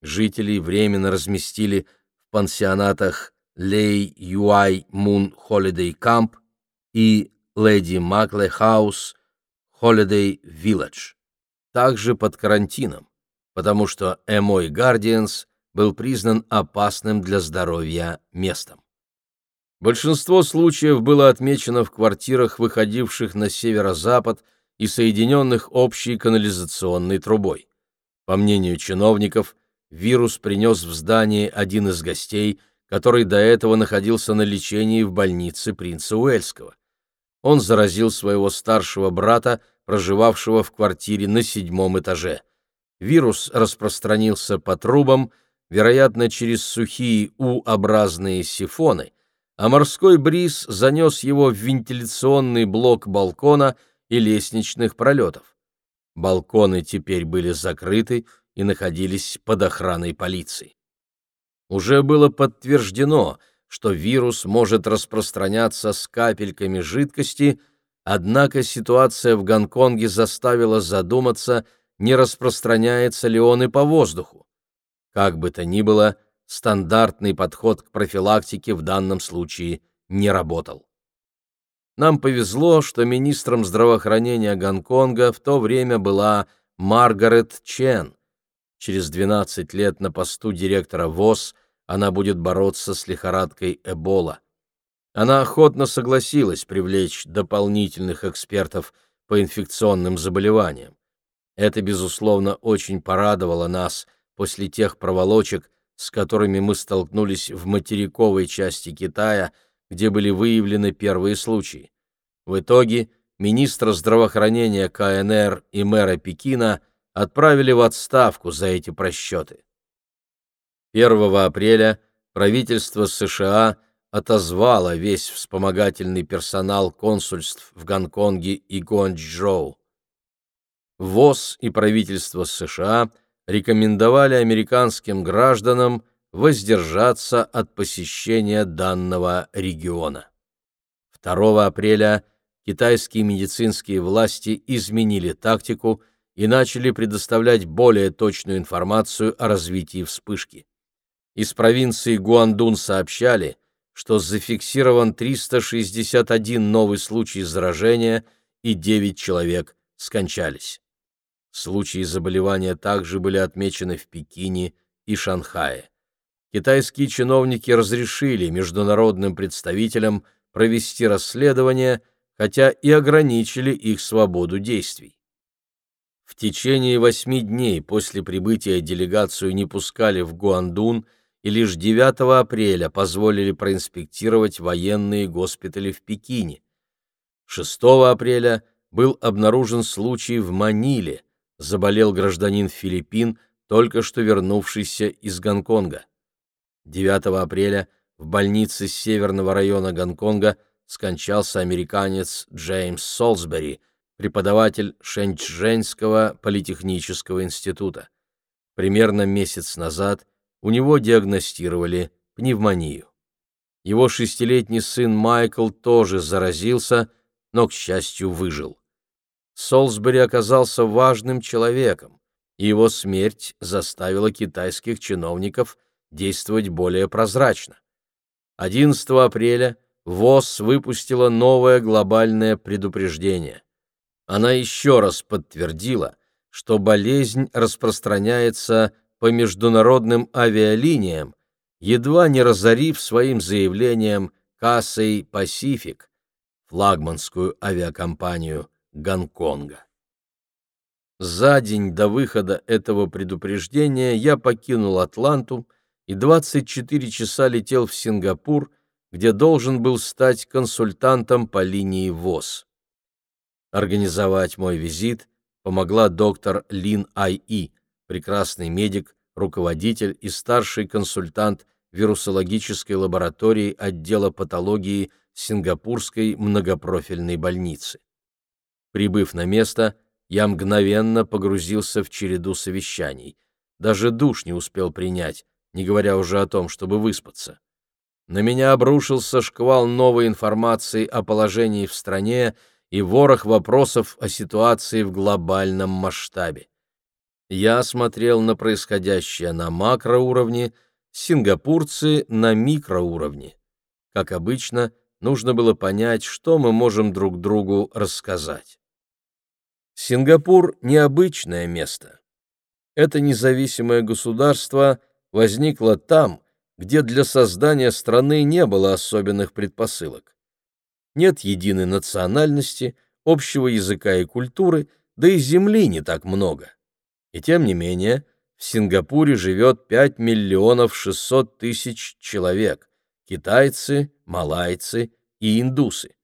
Жителей временно разместили в пансионатах Лей Юай Мун Холидей Камп и Леди Макле Хаус Холидей Вилледж, также под карантином, потому что Эмой Гардианс был признан опасным для здоровья местом. Большинство случаев было отмечено в квартирах, выходивших на северо-запад и соединенных общей канализационной трубой. По мнению чиновников, вирус принес в здание один из гостей, который до этого находился на лечении в больнице принца Уэльского. Он заразил своего старшего брата, проживавшего в квартире на седьмом этаже. Вирус распространился по трубам, вероятно, через сухие У-образные сифоны, а морской бриз занес его в вентиляционный блок балкона и лестничных пролетов. Балконы теперь были закрыты и находились под охраной полиции. Уже было подтверждено, что вирус может распространяться с капельками жидкости, однако ситуация в Гонконге заставила задуматься, не распространяется ли он и по воздуху. Как бы то ни было, стандартный подход к профилактике в данном случае не работал. Нам повезло, что министром здравоохранения Гонконга в то время была Маргарет Чен. Через 12 лет на посту директора ВОЗ она будет бороться с лихорадкой Эбола. Она охотно согласилась привлечь дополнительных экспертов по инфекционным заболеваниям. Это, безусловно, очень порадовало нас – после тех проволочек, с которыми мы столкнулись в материковой части Китая, где были выявлены первые случаи. В итоге министра здравоохранения КНР и мэра Пекина отправили в отставку за эти просчеты. 1 апреля правительство США отозвало весь вспомогательный персонал консульств в Гонконге и Гуанчжоу. ВОЗ и правительство США рекомендовали американским гражданам воздержаться от посещения данного региона. 2 апреля китайские медицинские власти изменили тактику и начали предоставлять более точную информацию о развитии вспышки. Из провинции Гуандун сообщали, что зафиксирован 361 новый случай заражения и 9 человек скончались. Случаи заболевания также были отмечены в Пекине и Шанхае. Китайские чиновники разрешили международным представителям провести расследование, хотя и ограничили их свободу действий. В течение восьми дней после прибытия делегацию не пускали в Гуандун и лишь 9 апреля позволили проинспектировать военные госпитали в Пекине. 6 апреля был обнаружен случай в Маниле, заболел гражданин Филиппин, только что вернувшийся из Гонконга. 9 апреля в больнице северного района Гонконга скончался американец Джеймс Солсбери, преподаватель Шэньчжэньского политехнического института. Примерно месяц назад у него диагностировали пневмонию. Его шестилетний сын Майкл тоже заразился, но, к счастью, выжил. Солсбери оказался важным человеком, и его смерть заставила китайских чиновников действовать более прозрачно. 11 апреля ВОЗ выпустила новое глобальное предупреждение. Она еще раз подтвердила, что болезнь распространяется по международным авиалиниям, едва не разорив своим заявлением Кассей Пасифик, флагманскую авиакомпанию Гонконга. За день до выхода этого предупреждения я покинул Атланту и 24 часа летел в Сингапур, где должен был стать консультантом по линии ВОЗ. Организовать мой визит помогла доктор Лин Ай-И, прекрасный медик, руководитель и старший консультант вирусологической лаборатории отдела патологии Сингапурской многопрофильной больницы. Прибыв на место, я мгновенно погрузился в череду совещаний. Даже душ не успел принять, не говоря уже о том, чтобы выспаться. На меня обрушился шквал новой информации о положении в стране и ворох вопросов о ситуации в глобальном масштабе. Я смотрел на происходящее на макроуровне, сингапурцы на микроуровне. Как обычно, нужно было понять, что мы можем друг другу рассказать. Сингапур — необычное место. Это независимое государство возникло там, где для создания страны не было особенных предпосылок. Нет единой национальности, общего языка и культуры, да и земли не так много. И тем не менее, в Сингапуре живет 5 миллионов 600 тысяч человек – китайцы, малайцы и индусы.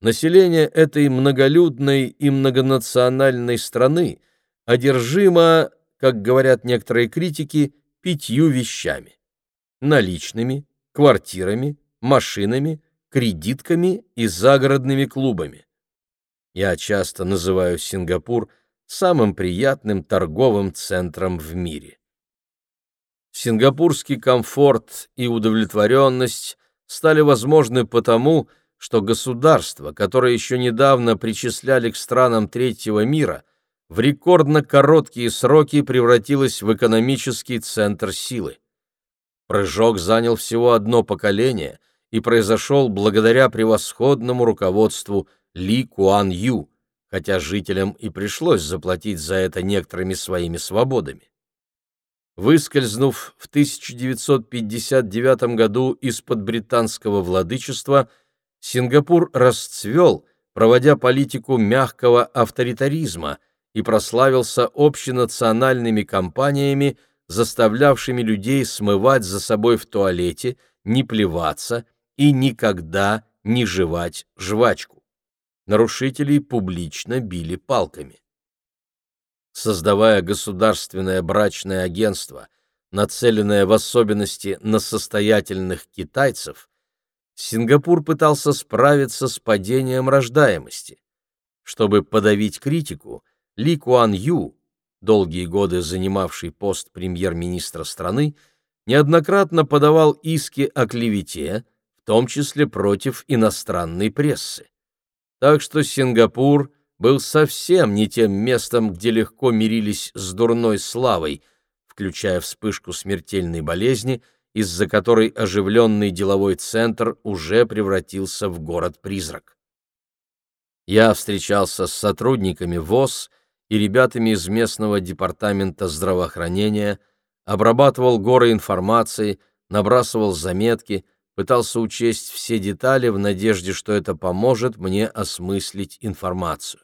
Население этой многолюдной и многонациональной страны одержимо, как говорят некоторые критики, пятью вещами – наличными, квартирами, машинами, кредитками и загородными клубами. Я часто называю Сингапур самым приятным торговым центром в мире. Сингапурский комфорт и удовлетворенность стали возможны потому, что государство, которое еще недавно причисляли к странам третьего мира, в рекордно короткие сроки превратилось в экономический центр силы. Прыжок занял всего одно поколение и произошел благодаря превосходному руководству Ли Куан Ю, хотя жителям и пришлось заплатить за это некоторыми своими свободами. Выскользнув в 1959 году из-под британского владычества – Сингапур расцвел, проводя политику мягкого авторитаризма и прославился общенациональными кампаниями, заставлявшими людей смывать за собой в туалете, не плеваться и никогда не жевать жвачку. Нарушителей публично били палками. Создавая государственное брачное агентство, нацеленное в особенности на состоятельных китайцев, Сингапур пытался справиться с падением рождаемости. Чтобы подавить критику, Ли Куан Ю, долгие годы занимавший пост премьер-министра страны, неоднократно подавал иски о клевете, в том числе против иностранной прессы. Так что Сингапур был совсем не тем местом, где легко мирились с дурной славой, включая вспышку смертельной болезни – из-за которой оживленный деловой центр уже превратился в город-призрак. Я встречался с сотрудниками ВОЗ и ребятами из местного департамента здравоохранения, обрабатывал горы информации, набрасывал заметки, пытался учесть все детали в надежде, что это поможет мне осмыслить информацию.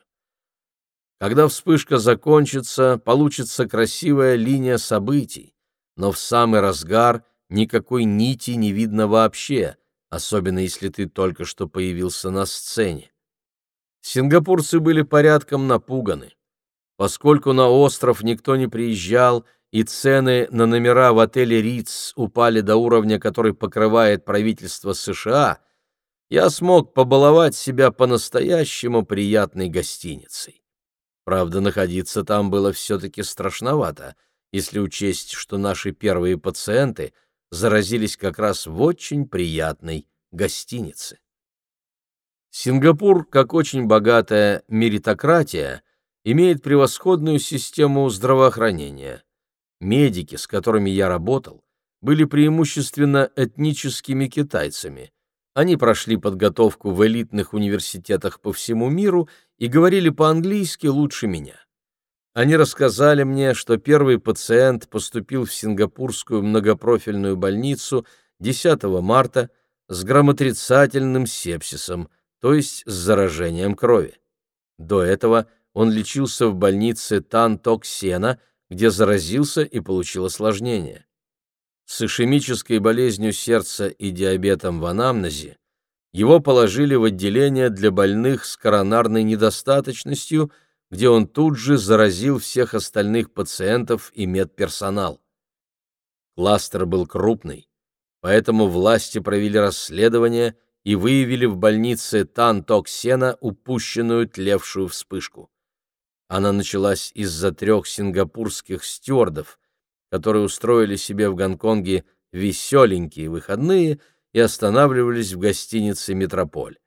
Когда вспышка закончится, получится красивая линия событий, но в самый разгар — никакой нити не видно вообще, особенно если ты только что появился на сцене. Сингапурцы были порядком напуганы. Поскольку на остров никто не приезжал, и цены на номера в отеле Риц упали до уровня, который покрывает правительство США, я смог побаловать себя по-настоящему приятной гостиницей. Правда, находиться там было все-таки страшновато, если учесть, что наши первые пациенты заразились как раз в очень приятной гостинице. Сингапур, как очень богатая меритократия, имеет превосходную систему здравоохранения. Медики, с которыми я работал, были преимущественно этническими китайцами. Они прошли подготовку в элитных университетах по всему миру и говорили по-английски лучше меня. Они рассказали мне, что первый пациент поступил в сингапурскую многопрофильную больницу 10 марта с грамотрицательным сепсисом, то есть с заражением крови. До этого он лечился в больнице Тан-Ток-Сена, где заразился и получил осложнение. С ишемической болезнью сердца и диабетом в анамнезе его положили в отделение для больных с коронарной недостаточностью, где он тут же заразил всех остальных пациентов и медперсонал. Кластер был крупный, поэтому власти провели расследование и выявили в больнице Тан-Ток-Сена упущенную тлевшую вспышку. Она началась из-за трех сингапурских стюардов, которые устроили себе в Гонконге веселенькие выходные и останавливались в гостинице «Метрополь».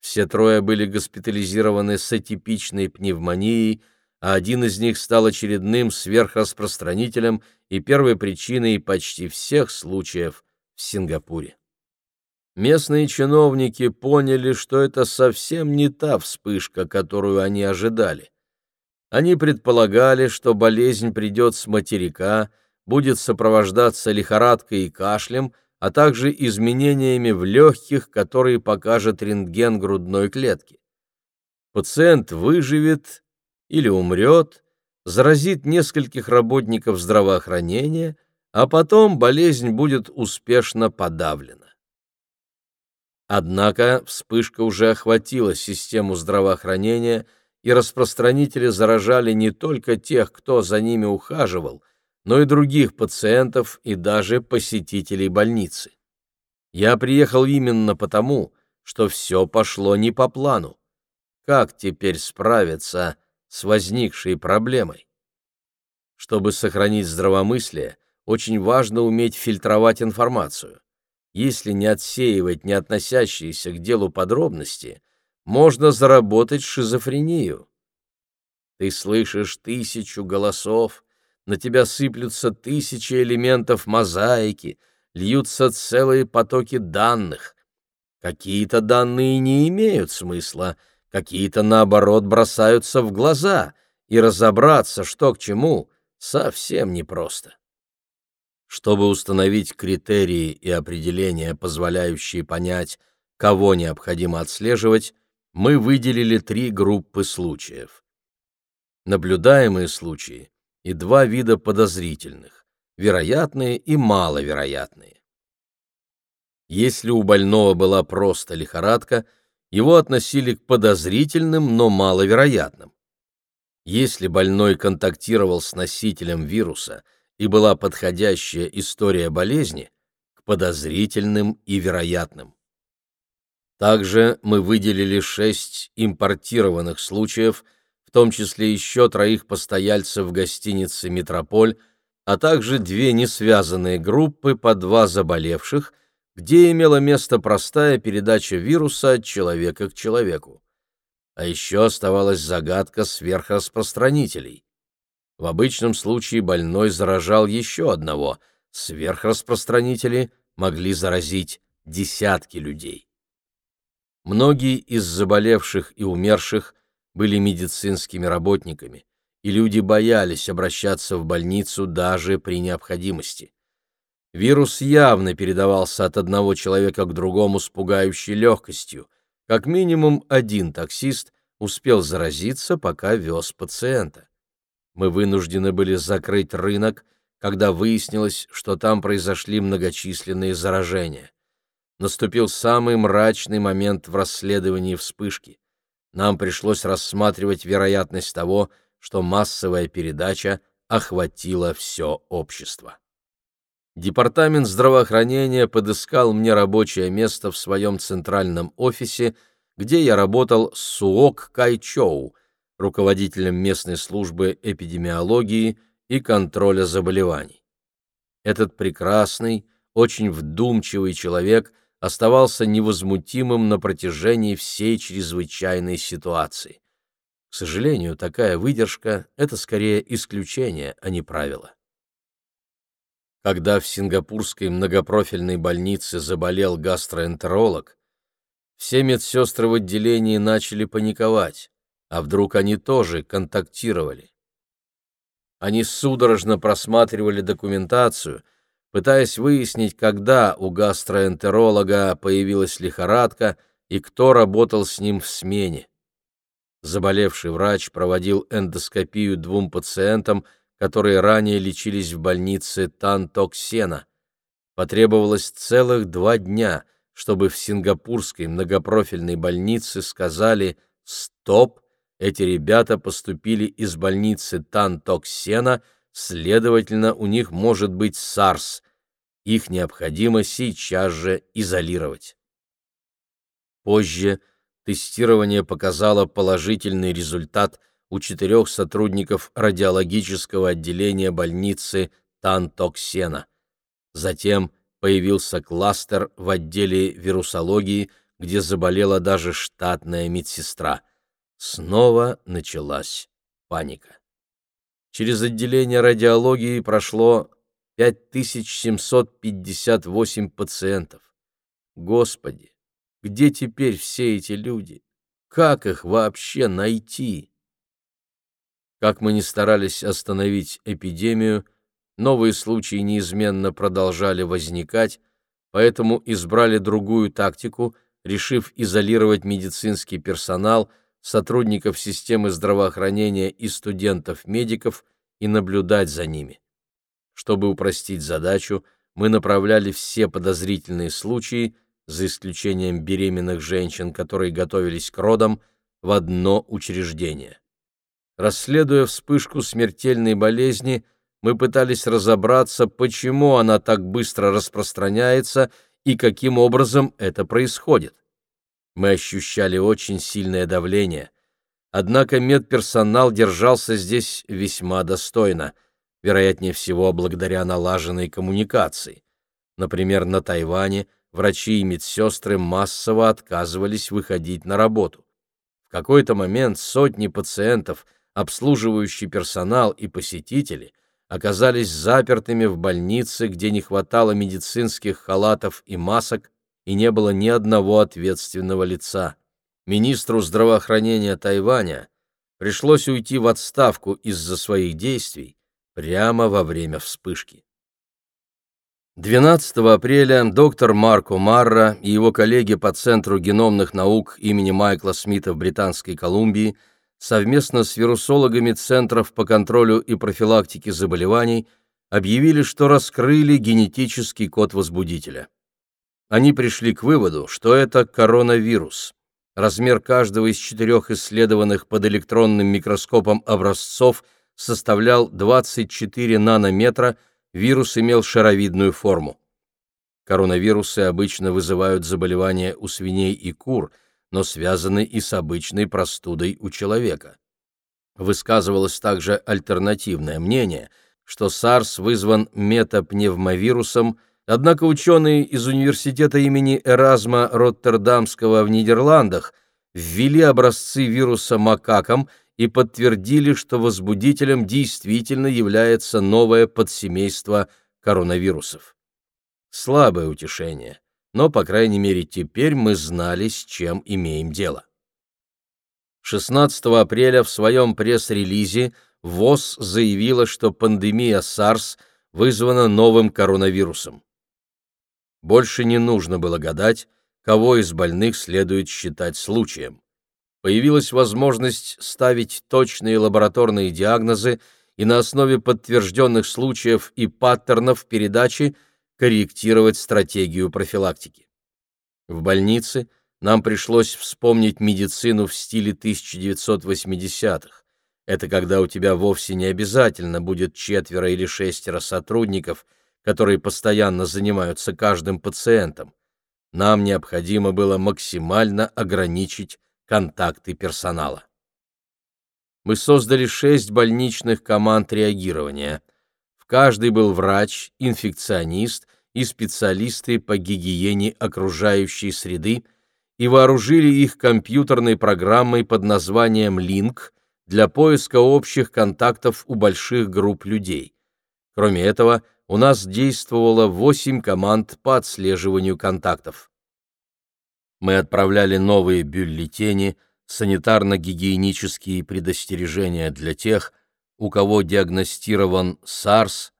Все трое были госпитализированы с атипичной пневмонией, а один из них стал очередным сверхраспространителем и первой причиной почти всех случаев в Сингапуре. Местные чиновники поняли, что это совсем не та вспышка, которую они ожидали. Они предполагали, что болезнь придет с материка, будет сопровождаться лихорадкой и кашлем, а также изменениями в легких, которые покажет рентген грудной клетки. Пациент выживет или умрет, заразит нескольких работников здравоохранения, а потом болезнь будет успешно подавлена. Однако вспышка уже охватила систему здравоохранения, и распространители заражали не только тех, кто за ними ухаживал, но и других пациентов и даже посетителей больницы. Я приехал именно потому, что все пошло не по плану. Как теперь справиться с возникшей проблемой? Чтобы сохранить здравомыслие, очень важно уметь фильтровать информацию. Если не отсеивать не относящиеся к делу подробности, можно заработать шизофрению. Ты слышишь тысячу голосов, на тебя сыплются тысячи элементов мозаики, льются целые потоки данных. Какие-то данные не имеют смысла, какие-то, наоборот, бросаются в глаза, и разобраться, что к чему, совсем непросто. Чтобы установить критерии и определения, позволяющие понять, кого необходимо отслеживать, мы выделили три группы случаев. Наблюдаемые случаи и два вида подозрительных – вероятные и маловероятные. Если у больного была просто лихорадка, его относили к подозрительным, но маловероятным. Если больной контактировал с носителем вируса – и была подходящая история болезни к подозрительным и вероятным. Также мы выделили шесть импортированных случаев, в том числе еще троих постояльцев в гостинице «Метрополь», а также две несвязанные группы по два заболевших, где имела место простая передача вируса от человека к человеку. А еще оставалась загадка сверхраспространителей. В обычном случае больной заражал еще одного, сверхраспространители могли заразить десятки людей. Многие из заболевших и умерших были медицинскими работниками, и люди боялись обращаться в больницу даже при необходимости. Вирус явно передавался от одного человека к другому с пугающей легкостью. Как минимум один таксист успел заразиться, пока вез пациента мы вынуждены были закрыть рынок, когда выяснилось, что там произошли многочисленные заражения. Наступил самый мрачный момент в расследовании вспышки. нам пришлось рассматривать вероятность того, что массовая передача охватила все общество. Департамент здравоохранения подыскал мне рабочее место в своем центральном офисе, где я работал с Суок Кайчоу, руководителем местной службы эпидемиологии и контроля заболеваний. Этот прекрасный, очень вдумчивый человек оставался невозмутимым на протяжении всей чрезвычайной ситуации. К сожалению, такая выдержка — это скорее исключение, а не правило. Когда в сингапурской многопрофильной больнице заболел гастроэнтеролог, все медсестры в отделении начали паниковать, а вдруг они тоже контактировали. Они судорожно просматривали документацию, пытаясь выяснить, когда у гастроэнтеролога появилась лихорадка и кто работал с ним в смене. Заболевший врач проводил эндоскопию двум пациентам – которые ранее лечились в больнице Тантоксена. Потребовалось целых два дня, чтобы в сингапурской многопрофильной больнице сказали «Стоп!» Эти ребята поступили из больницы Тантоксена, следовательно, у них может быть САРС. Их необходимо сейчас же изолировать. Позже тестирование показало положительный результат – у четырех сотрудников радиологического отделения больницы Тантоксена. Затем появился кластер в отделе вирусологии, где заболела даже штатная медсестра. Снова началась паника. Через отделение радиологии прошло 5758 пациентов. Господи, где теперь все эти люди? Как их вообще найти? Как мы ни старались остановить эпидемию, новые случаи неизменно продолжали возникать, поэтому избрали другую тактику, решив изолировать медицинский персонал, сотрудников системы здравоохранения и студентов-медиков и наблюдать за ними. Чтобы упростить задачу, мы направляли все подозрительные случаи, за исключением беременных женщин, которые готовились к родам, в одно учреждение. Расследуя вспышку смертельной болезни, мы пытались разобраться, почему она так быстро распространяется и каким образом это происходит. Мы ощущали очень сильное давление. Однако медперсонал держался здесь весьма достойно, вероятнее всего, благодаря налаженной коммуникации. Например, на Тайване врачи и медсестры массово отказывались выходить на работу. В какой-то момент сотни пациентов – обслуживающий персонал и посетители оказались запертыми в больнице, где не хватало медицинских халатов и масок и не было ни одного ответственного лица. Министру здравоохранения Тайваня пришлось уйти в отставку из-за своих действий прямо во время вспышки. 12 апреля доктор Марко Марра и его коллеги по Центру геномных наук имени Майкла Смита в Британской Колумбии – совместно с вирусологами Центров по контролю и профилактике заболеваний объявили, что раскрыли генетический код возбудителя. Они пришли к выводу, что это коронавирус. Размер каждого из четырех исследованных под электронным микроскопом образцов составлял 24 нанометра, вирус имел шаровидную форму. Коронавирусы обычно вызывают заболевания у свиней и кур – но связаны и с обычной простудой у человека. Высказывалось также альтернативное мнение, что SARS вызван метапневмовирусом, однако ученые из университета имени Эразма Роттердамского в Нидерландах ввели образцы вируса макакам и подтвердили, что возбудителем действительно является новое подсемейство коронавирусов. Слабое утешение но, по крайней мере, теперь мы знали, с чем имеем дело. 16 апреля в своем пресс-релизе ВОЗ заявила, что пандемия SARS вызвана новым коронавирусом. Больше не нужно было гадать, кого из больных следует считать случаем. Появилась возможность ставить точные лабораторные диагнозы и на основе подтвержденных случаев и паттернов передачи – корректировать стратегию профилактики. В больнице нам пришлось вспомнить медицину в стиле 1980-х. Это когда у тебя вовсе не обязательно будет четверо или шестеро сотрудников, которые постоянно занимаются каждым пациентом. Нам необходимо было максимально ограничить контакты персонала. Мы создали шесть больничных команд реагирования. В каждой был врач, инфекционист и специалисты по гигиене окружающей среды и вооружили их компьютерной программой под названием «Линк», для поиска общих контактов у больших групп людей. Кроме этого, у нас действовало 8 команд по отслеживанию контактов. Мы отправляли новые бюллетени, санитарно-гигиенические предостережения для тех, у кого диагностирован SARS,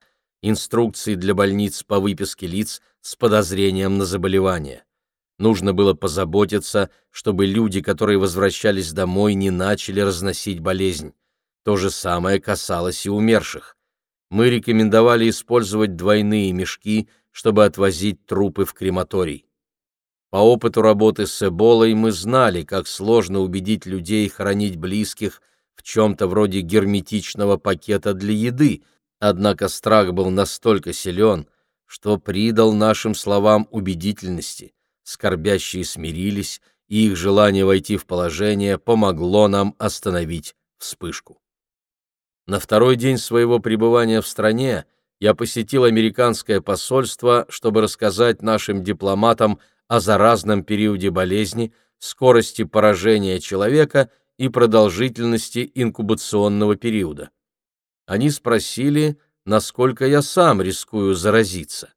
инструкции для больниц по выписке лиц с подозрением на заболевание. Нужно было позаботиться, чтобы люди, которые возвращались домой, не начали разносить болезнь. То же самое касалось и умерших. Мы рекомендовали использовать двойные мешки, чтобы отвозить трупы в крематорий. По опыту работы с Эболой мы знали, как сложно убедить людей хоронить близких в чем-то вроде герметичного пакета для еды, однако страх был настолько силен, что придал нашим словам убедительности – скорбящие смирились, и их желание войти в положение помогло нам остановить вспышку. На второй день своего пребывания в стране я посетил американское посольство, чтобы рассказать нашим дипломатам о заразном периоде болезни, скорости поражения человека и продолжительности инкубационного периода. Они спросили, насколько я сам рискую заразиться.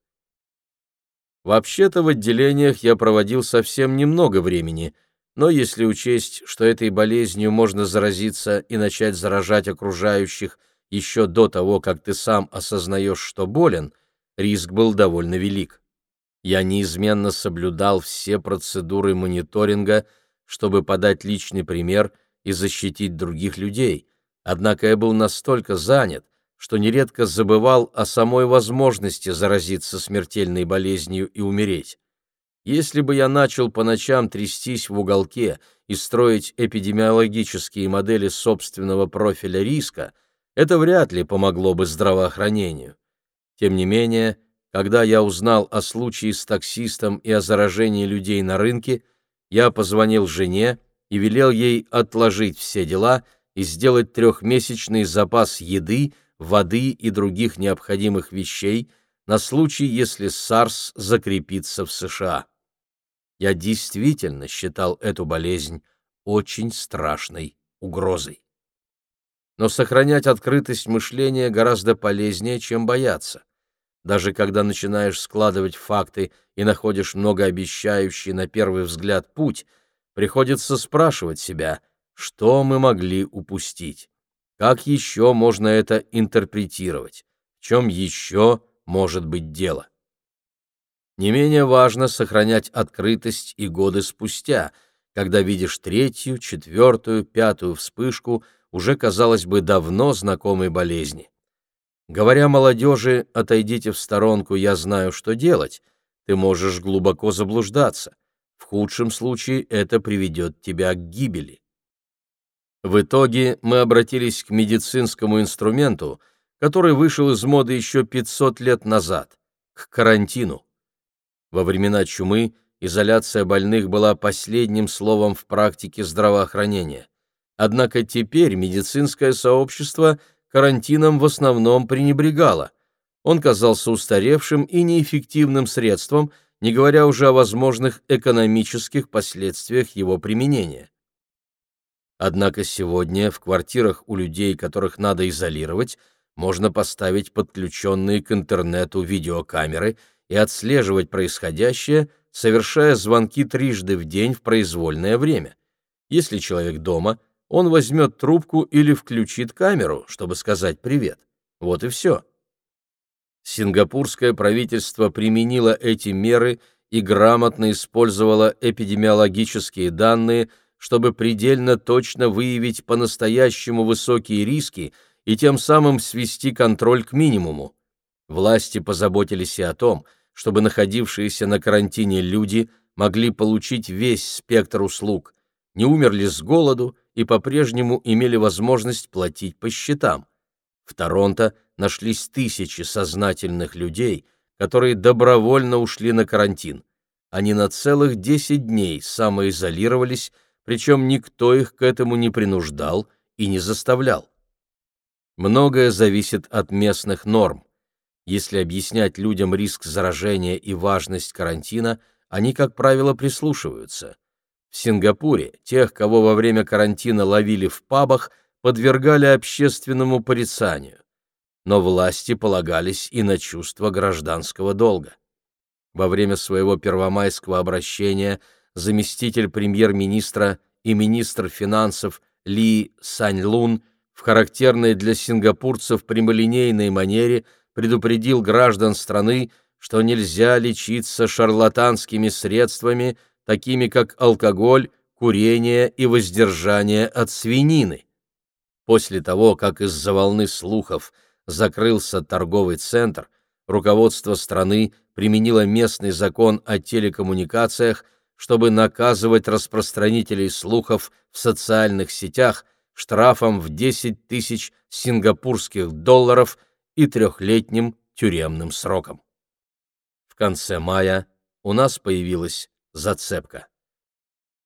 Вообще-то в отделениях я проводил совсем немного времени, но если учесть, что этой болезнью можно заразиться и начать заражать окружающих еще до того, как ты сам осознаешь, что болен, риск был довольно велик. Я неизменно соблюдал все процедуры мониторинга, чтобы подать личный пример и защитить других людей, однако я был настолько занят, что нередко забывал о самой возможности заразиться смертельной болезнью и умереть. Если бы я начал по ночам трястись в уголке и строить эпидемиологические модели собственного профиля риска, это вряд ли помогло бы здравоохранению. Тем не менее, когда я узнал о случае с таксистом и о заражении людей на рынке, я позвонил жене и велел ей отложить все дела и сделать трехмесячный запас еды воды и других необходимых вещей на случай, если САРС закрепится в США. Я действительно считал эту болезнь очень страшной угрозой. Но сохранять открытость мышления гораздо полезнее, чем бояться. Даже когда начинаешь складывать факты и находишь многообещающий на первый взгляд путь, приходится спрашивать себя, что мы могли упустить. Как еще можно это интерпретировать? В чем еще может быть дело? Не менее важно сохранять открытость и годы спустя, когда видишь третью, четвертую, пятую вспышку уже, казалось бы, давно знакомой болезни. Говоря молодежи «отойдите в сторонку, я знаю, что делать», ты можешь глубоко заблуждаться. В худшем случае это приведет тебя к гибели. В итоге мы обратились к медицинскому инструменту, который вышел из моды еще 500 лет назад, к карантину. Во времена чумы изоляция больных была последним словом в практике здравоохранения. Однако теперь медицинское сообщество карантином в основном пренебрегало. Он казался устаревшим и неэффективным средством, не говоря уже о возможных экономических последствиях его применения. Однако сегодня в квартирах у людей, которых надо изолировать, можно поставить подключенные к интернету видеокамеры и отслеживать происходящее, совершая звонки трижды в день в произвольное время. Если человек дома, он возьмет трубку или включит камеру, чтобы сказать «привет». Вот и все. Сингапурское правительство применило эти меры и грамотно использовало эпидемиологические данные – чтобы предельно точно выявить по-настоящему высокие риски и тем самым свести контроль к минимуму. Власти позаботились и о том, чтобы находившиеся на карантине люди могли получить весь спектр услуг, не умерли с голоду и по-прежнему имели возможность платить по счетам. В Торонто нашлись тысячи сознательных людей, которые добровольно ушли на карантин. Они на целых 10 дней самоизолировались, причем никто их к этому не принуждал и не заставлял. Многое зависит от местных норм. Если объяснять людям риск заражения и важность карантина, они, как правило, прислушиваются. В Сингапуре тех, кого во время карантина ловили в пабах, подвергали общественному порицанию. Но власти полагались и на чувство гражданского долга. Во время своего первомайского обращения заместитель премьер-министра и министр финансов Ли Саньлун в характерной для сингапурцев прямолинейной манере предупредил граждан страны, что нельзя лечиться шарлатанскими средствами, такими как алкоголь, курение и воздержание от свинины. После того, как из-за волны слухов закрылся торговый центр, руководство страны применило местный закон о телекоммуникациях, чтобы наказывать распространителей слухов в социальных сетях штрафом в 10 тысяч сингапурских долларов и трехлетним тюремным сроком. В конце мая у нас появилась зацепка.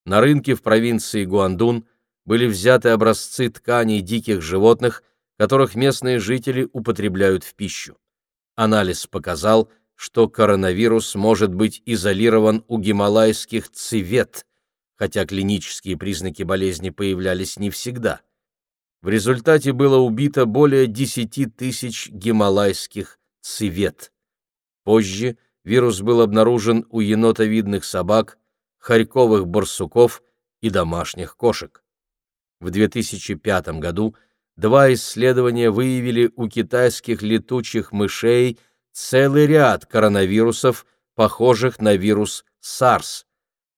На рынке в провинции Гуандун были взяты образцы тканей диких животных, которых местные жители употребляют в пищу. Анализ показал, что коронавирус может быть изолирован у гималайских цивет, хотя клинические признаки болезни появлялись не всегда. В результате было убито более 10 тысяч гималайских цивет. Позже вирус был обнаружен у енотовидных собак, хорьковых барсуков и домашних кошек. В 2005 году два исследования выявили у китайских летучих мышей целый ряд коронавирусов, похожих на вирус SARS.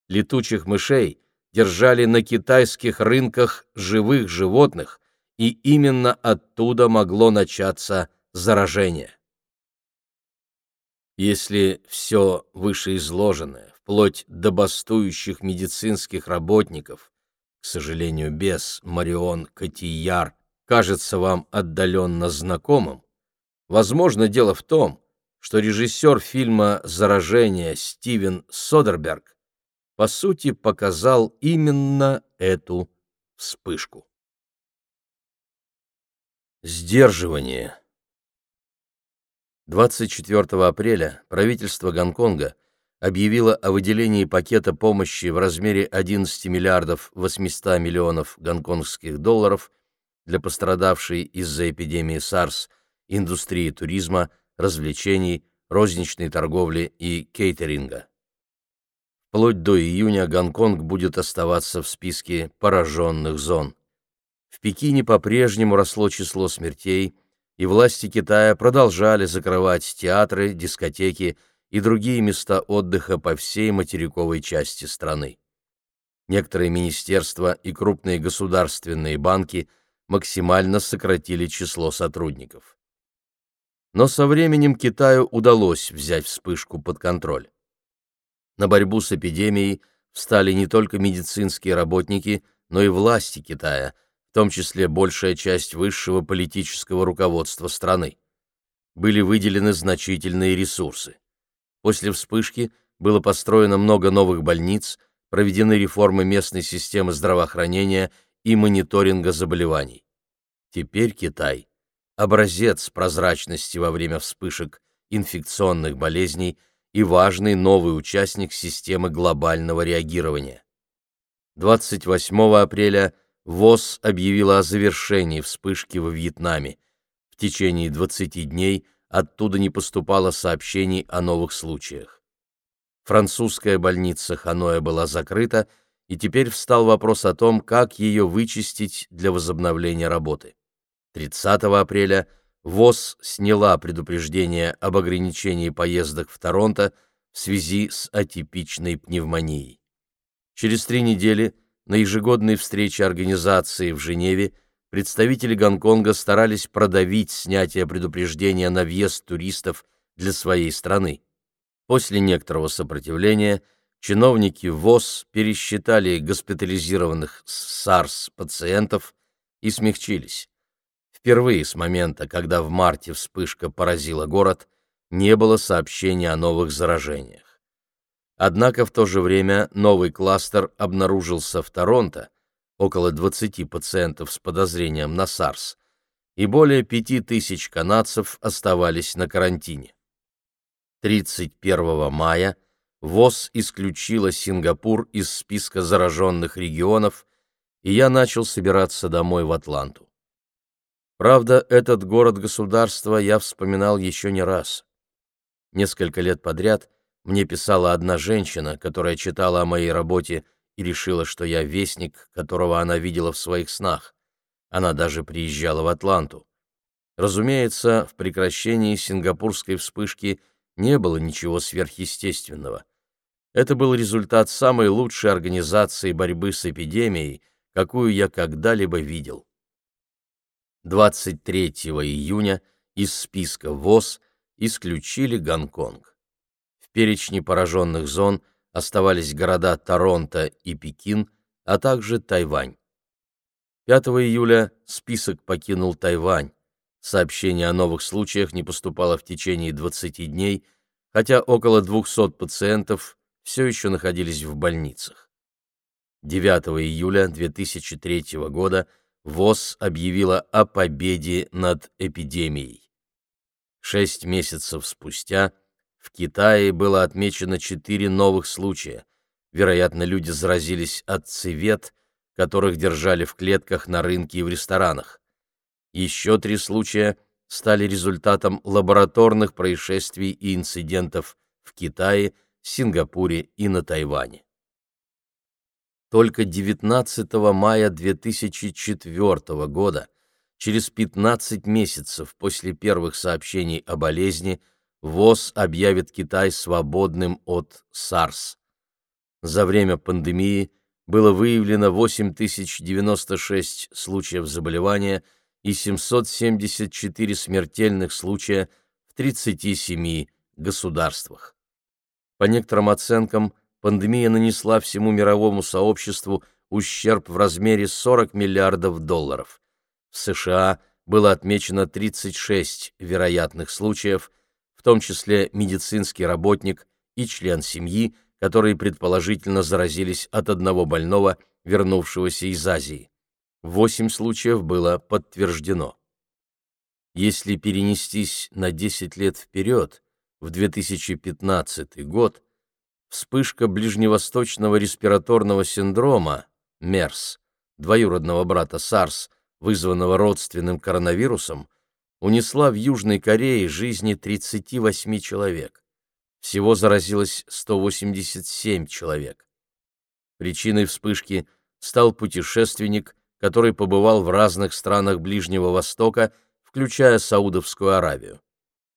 Летучих мышей держали на китайских рынках живых животных, и именно оттуда могло начаться заражение. Если все вышеизложенное, вплоть до бастующих медицинских работников, к сожалению, без Марион Котияр, кажется вам отдаленно знакомым, возможно, дело в том, что режиссер фильма «Заражение» Стивен Содерберг по сути показал именно эту вспышку. Сдерживание 24 апреля правительство Гонконга объявило о выделении пакета помощи в размере 11 миллиардов 800 миллионов гонконгских долларов для пострадавшей из-за эпидемии SARS индустрии туризма, развлечений, розничной торговли и кейтеринга. Вплоть до июня Гонконг будет оставаться в списке пораженных зон. В Пекине по-прежнему росло число смертей, и власти Китая продолжали закрывать театры, дискотеки и другие места отдыха по всей материковой части страны. Некоторые министерства и крупные государственные банки максимально сократили число сотрудников. Но со временем Китаю удалось взять вспышку под контроль. На борьбу с эпидемией встали не только медицинские работники, но и власти Китая, в том числе большая часть высшего политического руководства страны. Были выделены значительные ресурсы. После вспышки было построено много новых больниц, проведены реформы местной системы здравоохранения и мониторинга заболеваний. Теперь Китай образец прозрачности во время вспышек инфекционных болезней и важный новый участник системы глобального реагирования. 28 апреля ВОЗ объявила о завершении вспышки во Вьетнаме. В течение 20 дней оттуда не поступало сообщений о новых случаях. Французская больница Ханоя была закрыта, и теперь встал вопрос о том, как ее вычистить для возобновления работы. 30 апреля ВОЗ сняла предупреждение об ограничении поездок в Торонто в связи с атипичной пневмонией. Через три недели на ежегодной встрече организации в Женеве представители Гонконга старались продавить снятие предупреждения на въезд туристов для своей страны. После некоторого сопротивления чиновники ВОЗ пересчитали госпитализированных САРС пациентов и смягчились. Впервые с момента, когда в марте вспышка поразила город, не было сообщений о новых заражениях. Однако в то же время новый кластер обнаружился в Торонто, около 20 пациентов с подозрением на САРС, и более 5000 канадцев оставались на карантине. 31 мая ВОЗ исключила Сингапур из списка зараженных регионов, и я начал собираться домой в Атланту. Правда, этот город-государство я вспоминал еще не раз. Несколько лет подряд мне писала одна женщина, которая читала о моей работе и решила, что я вестник, которого она видела в своих снах. Она даже приезжала в Атланту. Разумеется, в прекращении сингапурской вспышки не было ничего сверхъестественного. Это был результат самой лучшей организации борьбы с эпидемией, какую я когда-либо видел. 23 июня из списка ВОЗ исключили Гонконг. В перечне пораженных зон оставались города Торонто и Пекин, а также Тайвань. 5 июля список покинул Тайвань. Сообщение о новых случаях не поступало в течение 20 дней, хотя около 200 пациентов все еще находились в больницах. 9 июля 2003 года ВОЗ объявила о победе над эпидемией. Шесть месяцев спустя в Китае было отмечено четыре новых случая. Вероятно, люди заразились от цивет, которых держали в клетках на рынке и в ресторанах. Еще три случая стали результатом лабораторных происшествий и инцидентов в Китае, Сингапуре и на Тайване. Только 19 мая 2004 года, через 15 месяцев после первых сообщений о болезни, ВОЗ объявит Китай свободным от САРС. За время пандемии было выявлено 8096 случаев заболевания и 774 смертельных случая в 37 государствах. По некоторым оценкам, пандемия нанесла всему мировому сообществу ущерб в размере 40 миллиардов долларов. В США было отмечено 36 вероятных случаев, в том числе медицинский работник и член семьи, которые предположительно заразились от одного больного, вернувшегося из Азии. Восемь случаев было подтверждено. Если перенестись на 10 лет вперед, в 2015 год, вспышка ближневосточного респираторного синдрома, МЕРС, двоюродного брата SARS, вызванного родственным коронавирусом, унесла в Южной Корее жизни 38 человек. Всего заразилось 187 человек. Причиной вспышки стал путешественник, который побывал в разных странах Ближнего Востока, включая Саудовскую Аравию.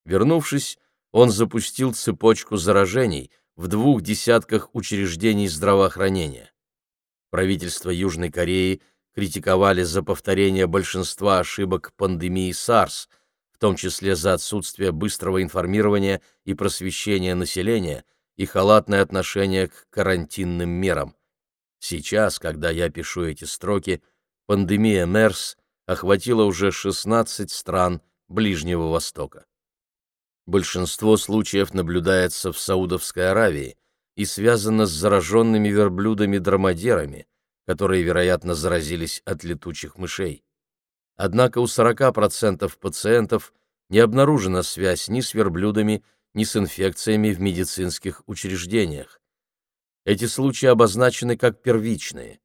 Вернувшись, он запустил цепочку заражений в двух десятках учреждений здравоохранения. Правительство Южной Кореи критиковали за повторение большинства ошибок пандемии SARS, в том числе за отсутствие быстрого информирования и просвещения населения и халатное отношение к карантинным мерам. Сейчас, когда я пишу эти строки, пандемия МЕРС охватила уже 16 стран Ближнего Востока. Большинство случаев наблюдается в Саудовской Аравии и связано с зараженными верблюдами-драмадерами, которые, вероятно, заразились от летучих мышей. Однако у 40% пациентов не обнаружена связь ни с верблюдами, ни с инфекциями в медицинских учреждениях. Эти случаи обозначены как первичные.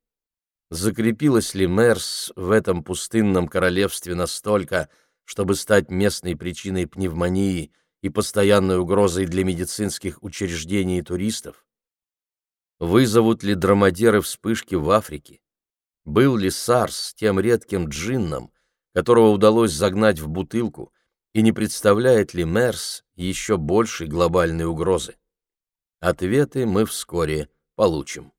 Закрепилась ли МЕРС в этом пустынном королевстве настолько, чтобы стать местной причиной пневмонии и постоянной угрозой для медицинских учреждений и туристов? Вызовут ли драмадеры вспышки в Африке? Был ли САРС тем редким джинном, которого удалось загнать в бутылку, и не представляет ли МЕРС еще большей глобальной угрозы? Ответы мы вскоре получим.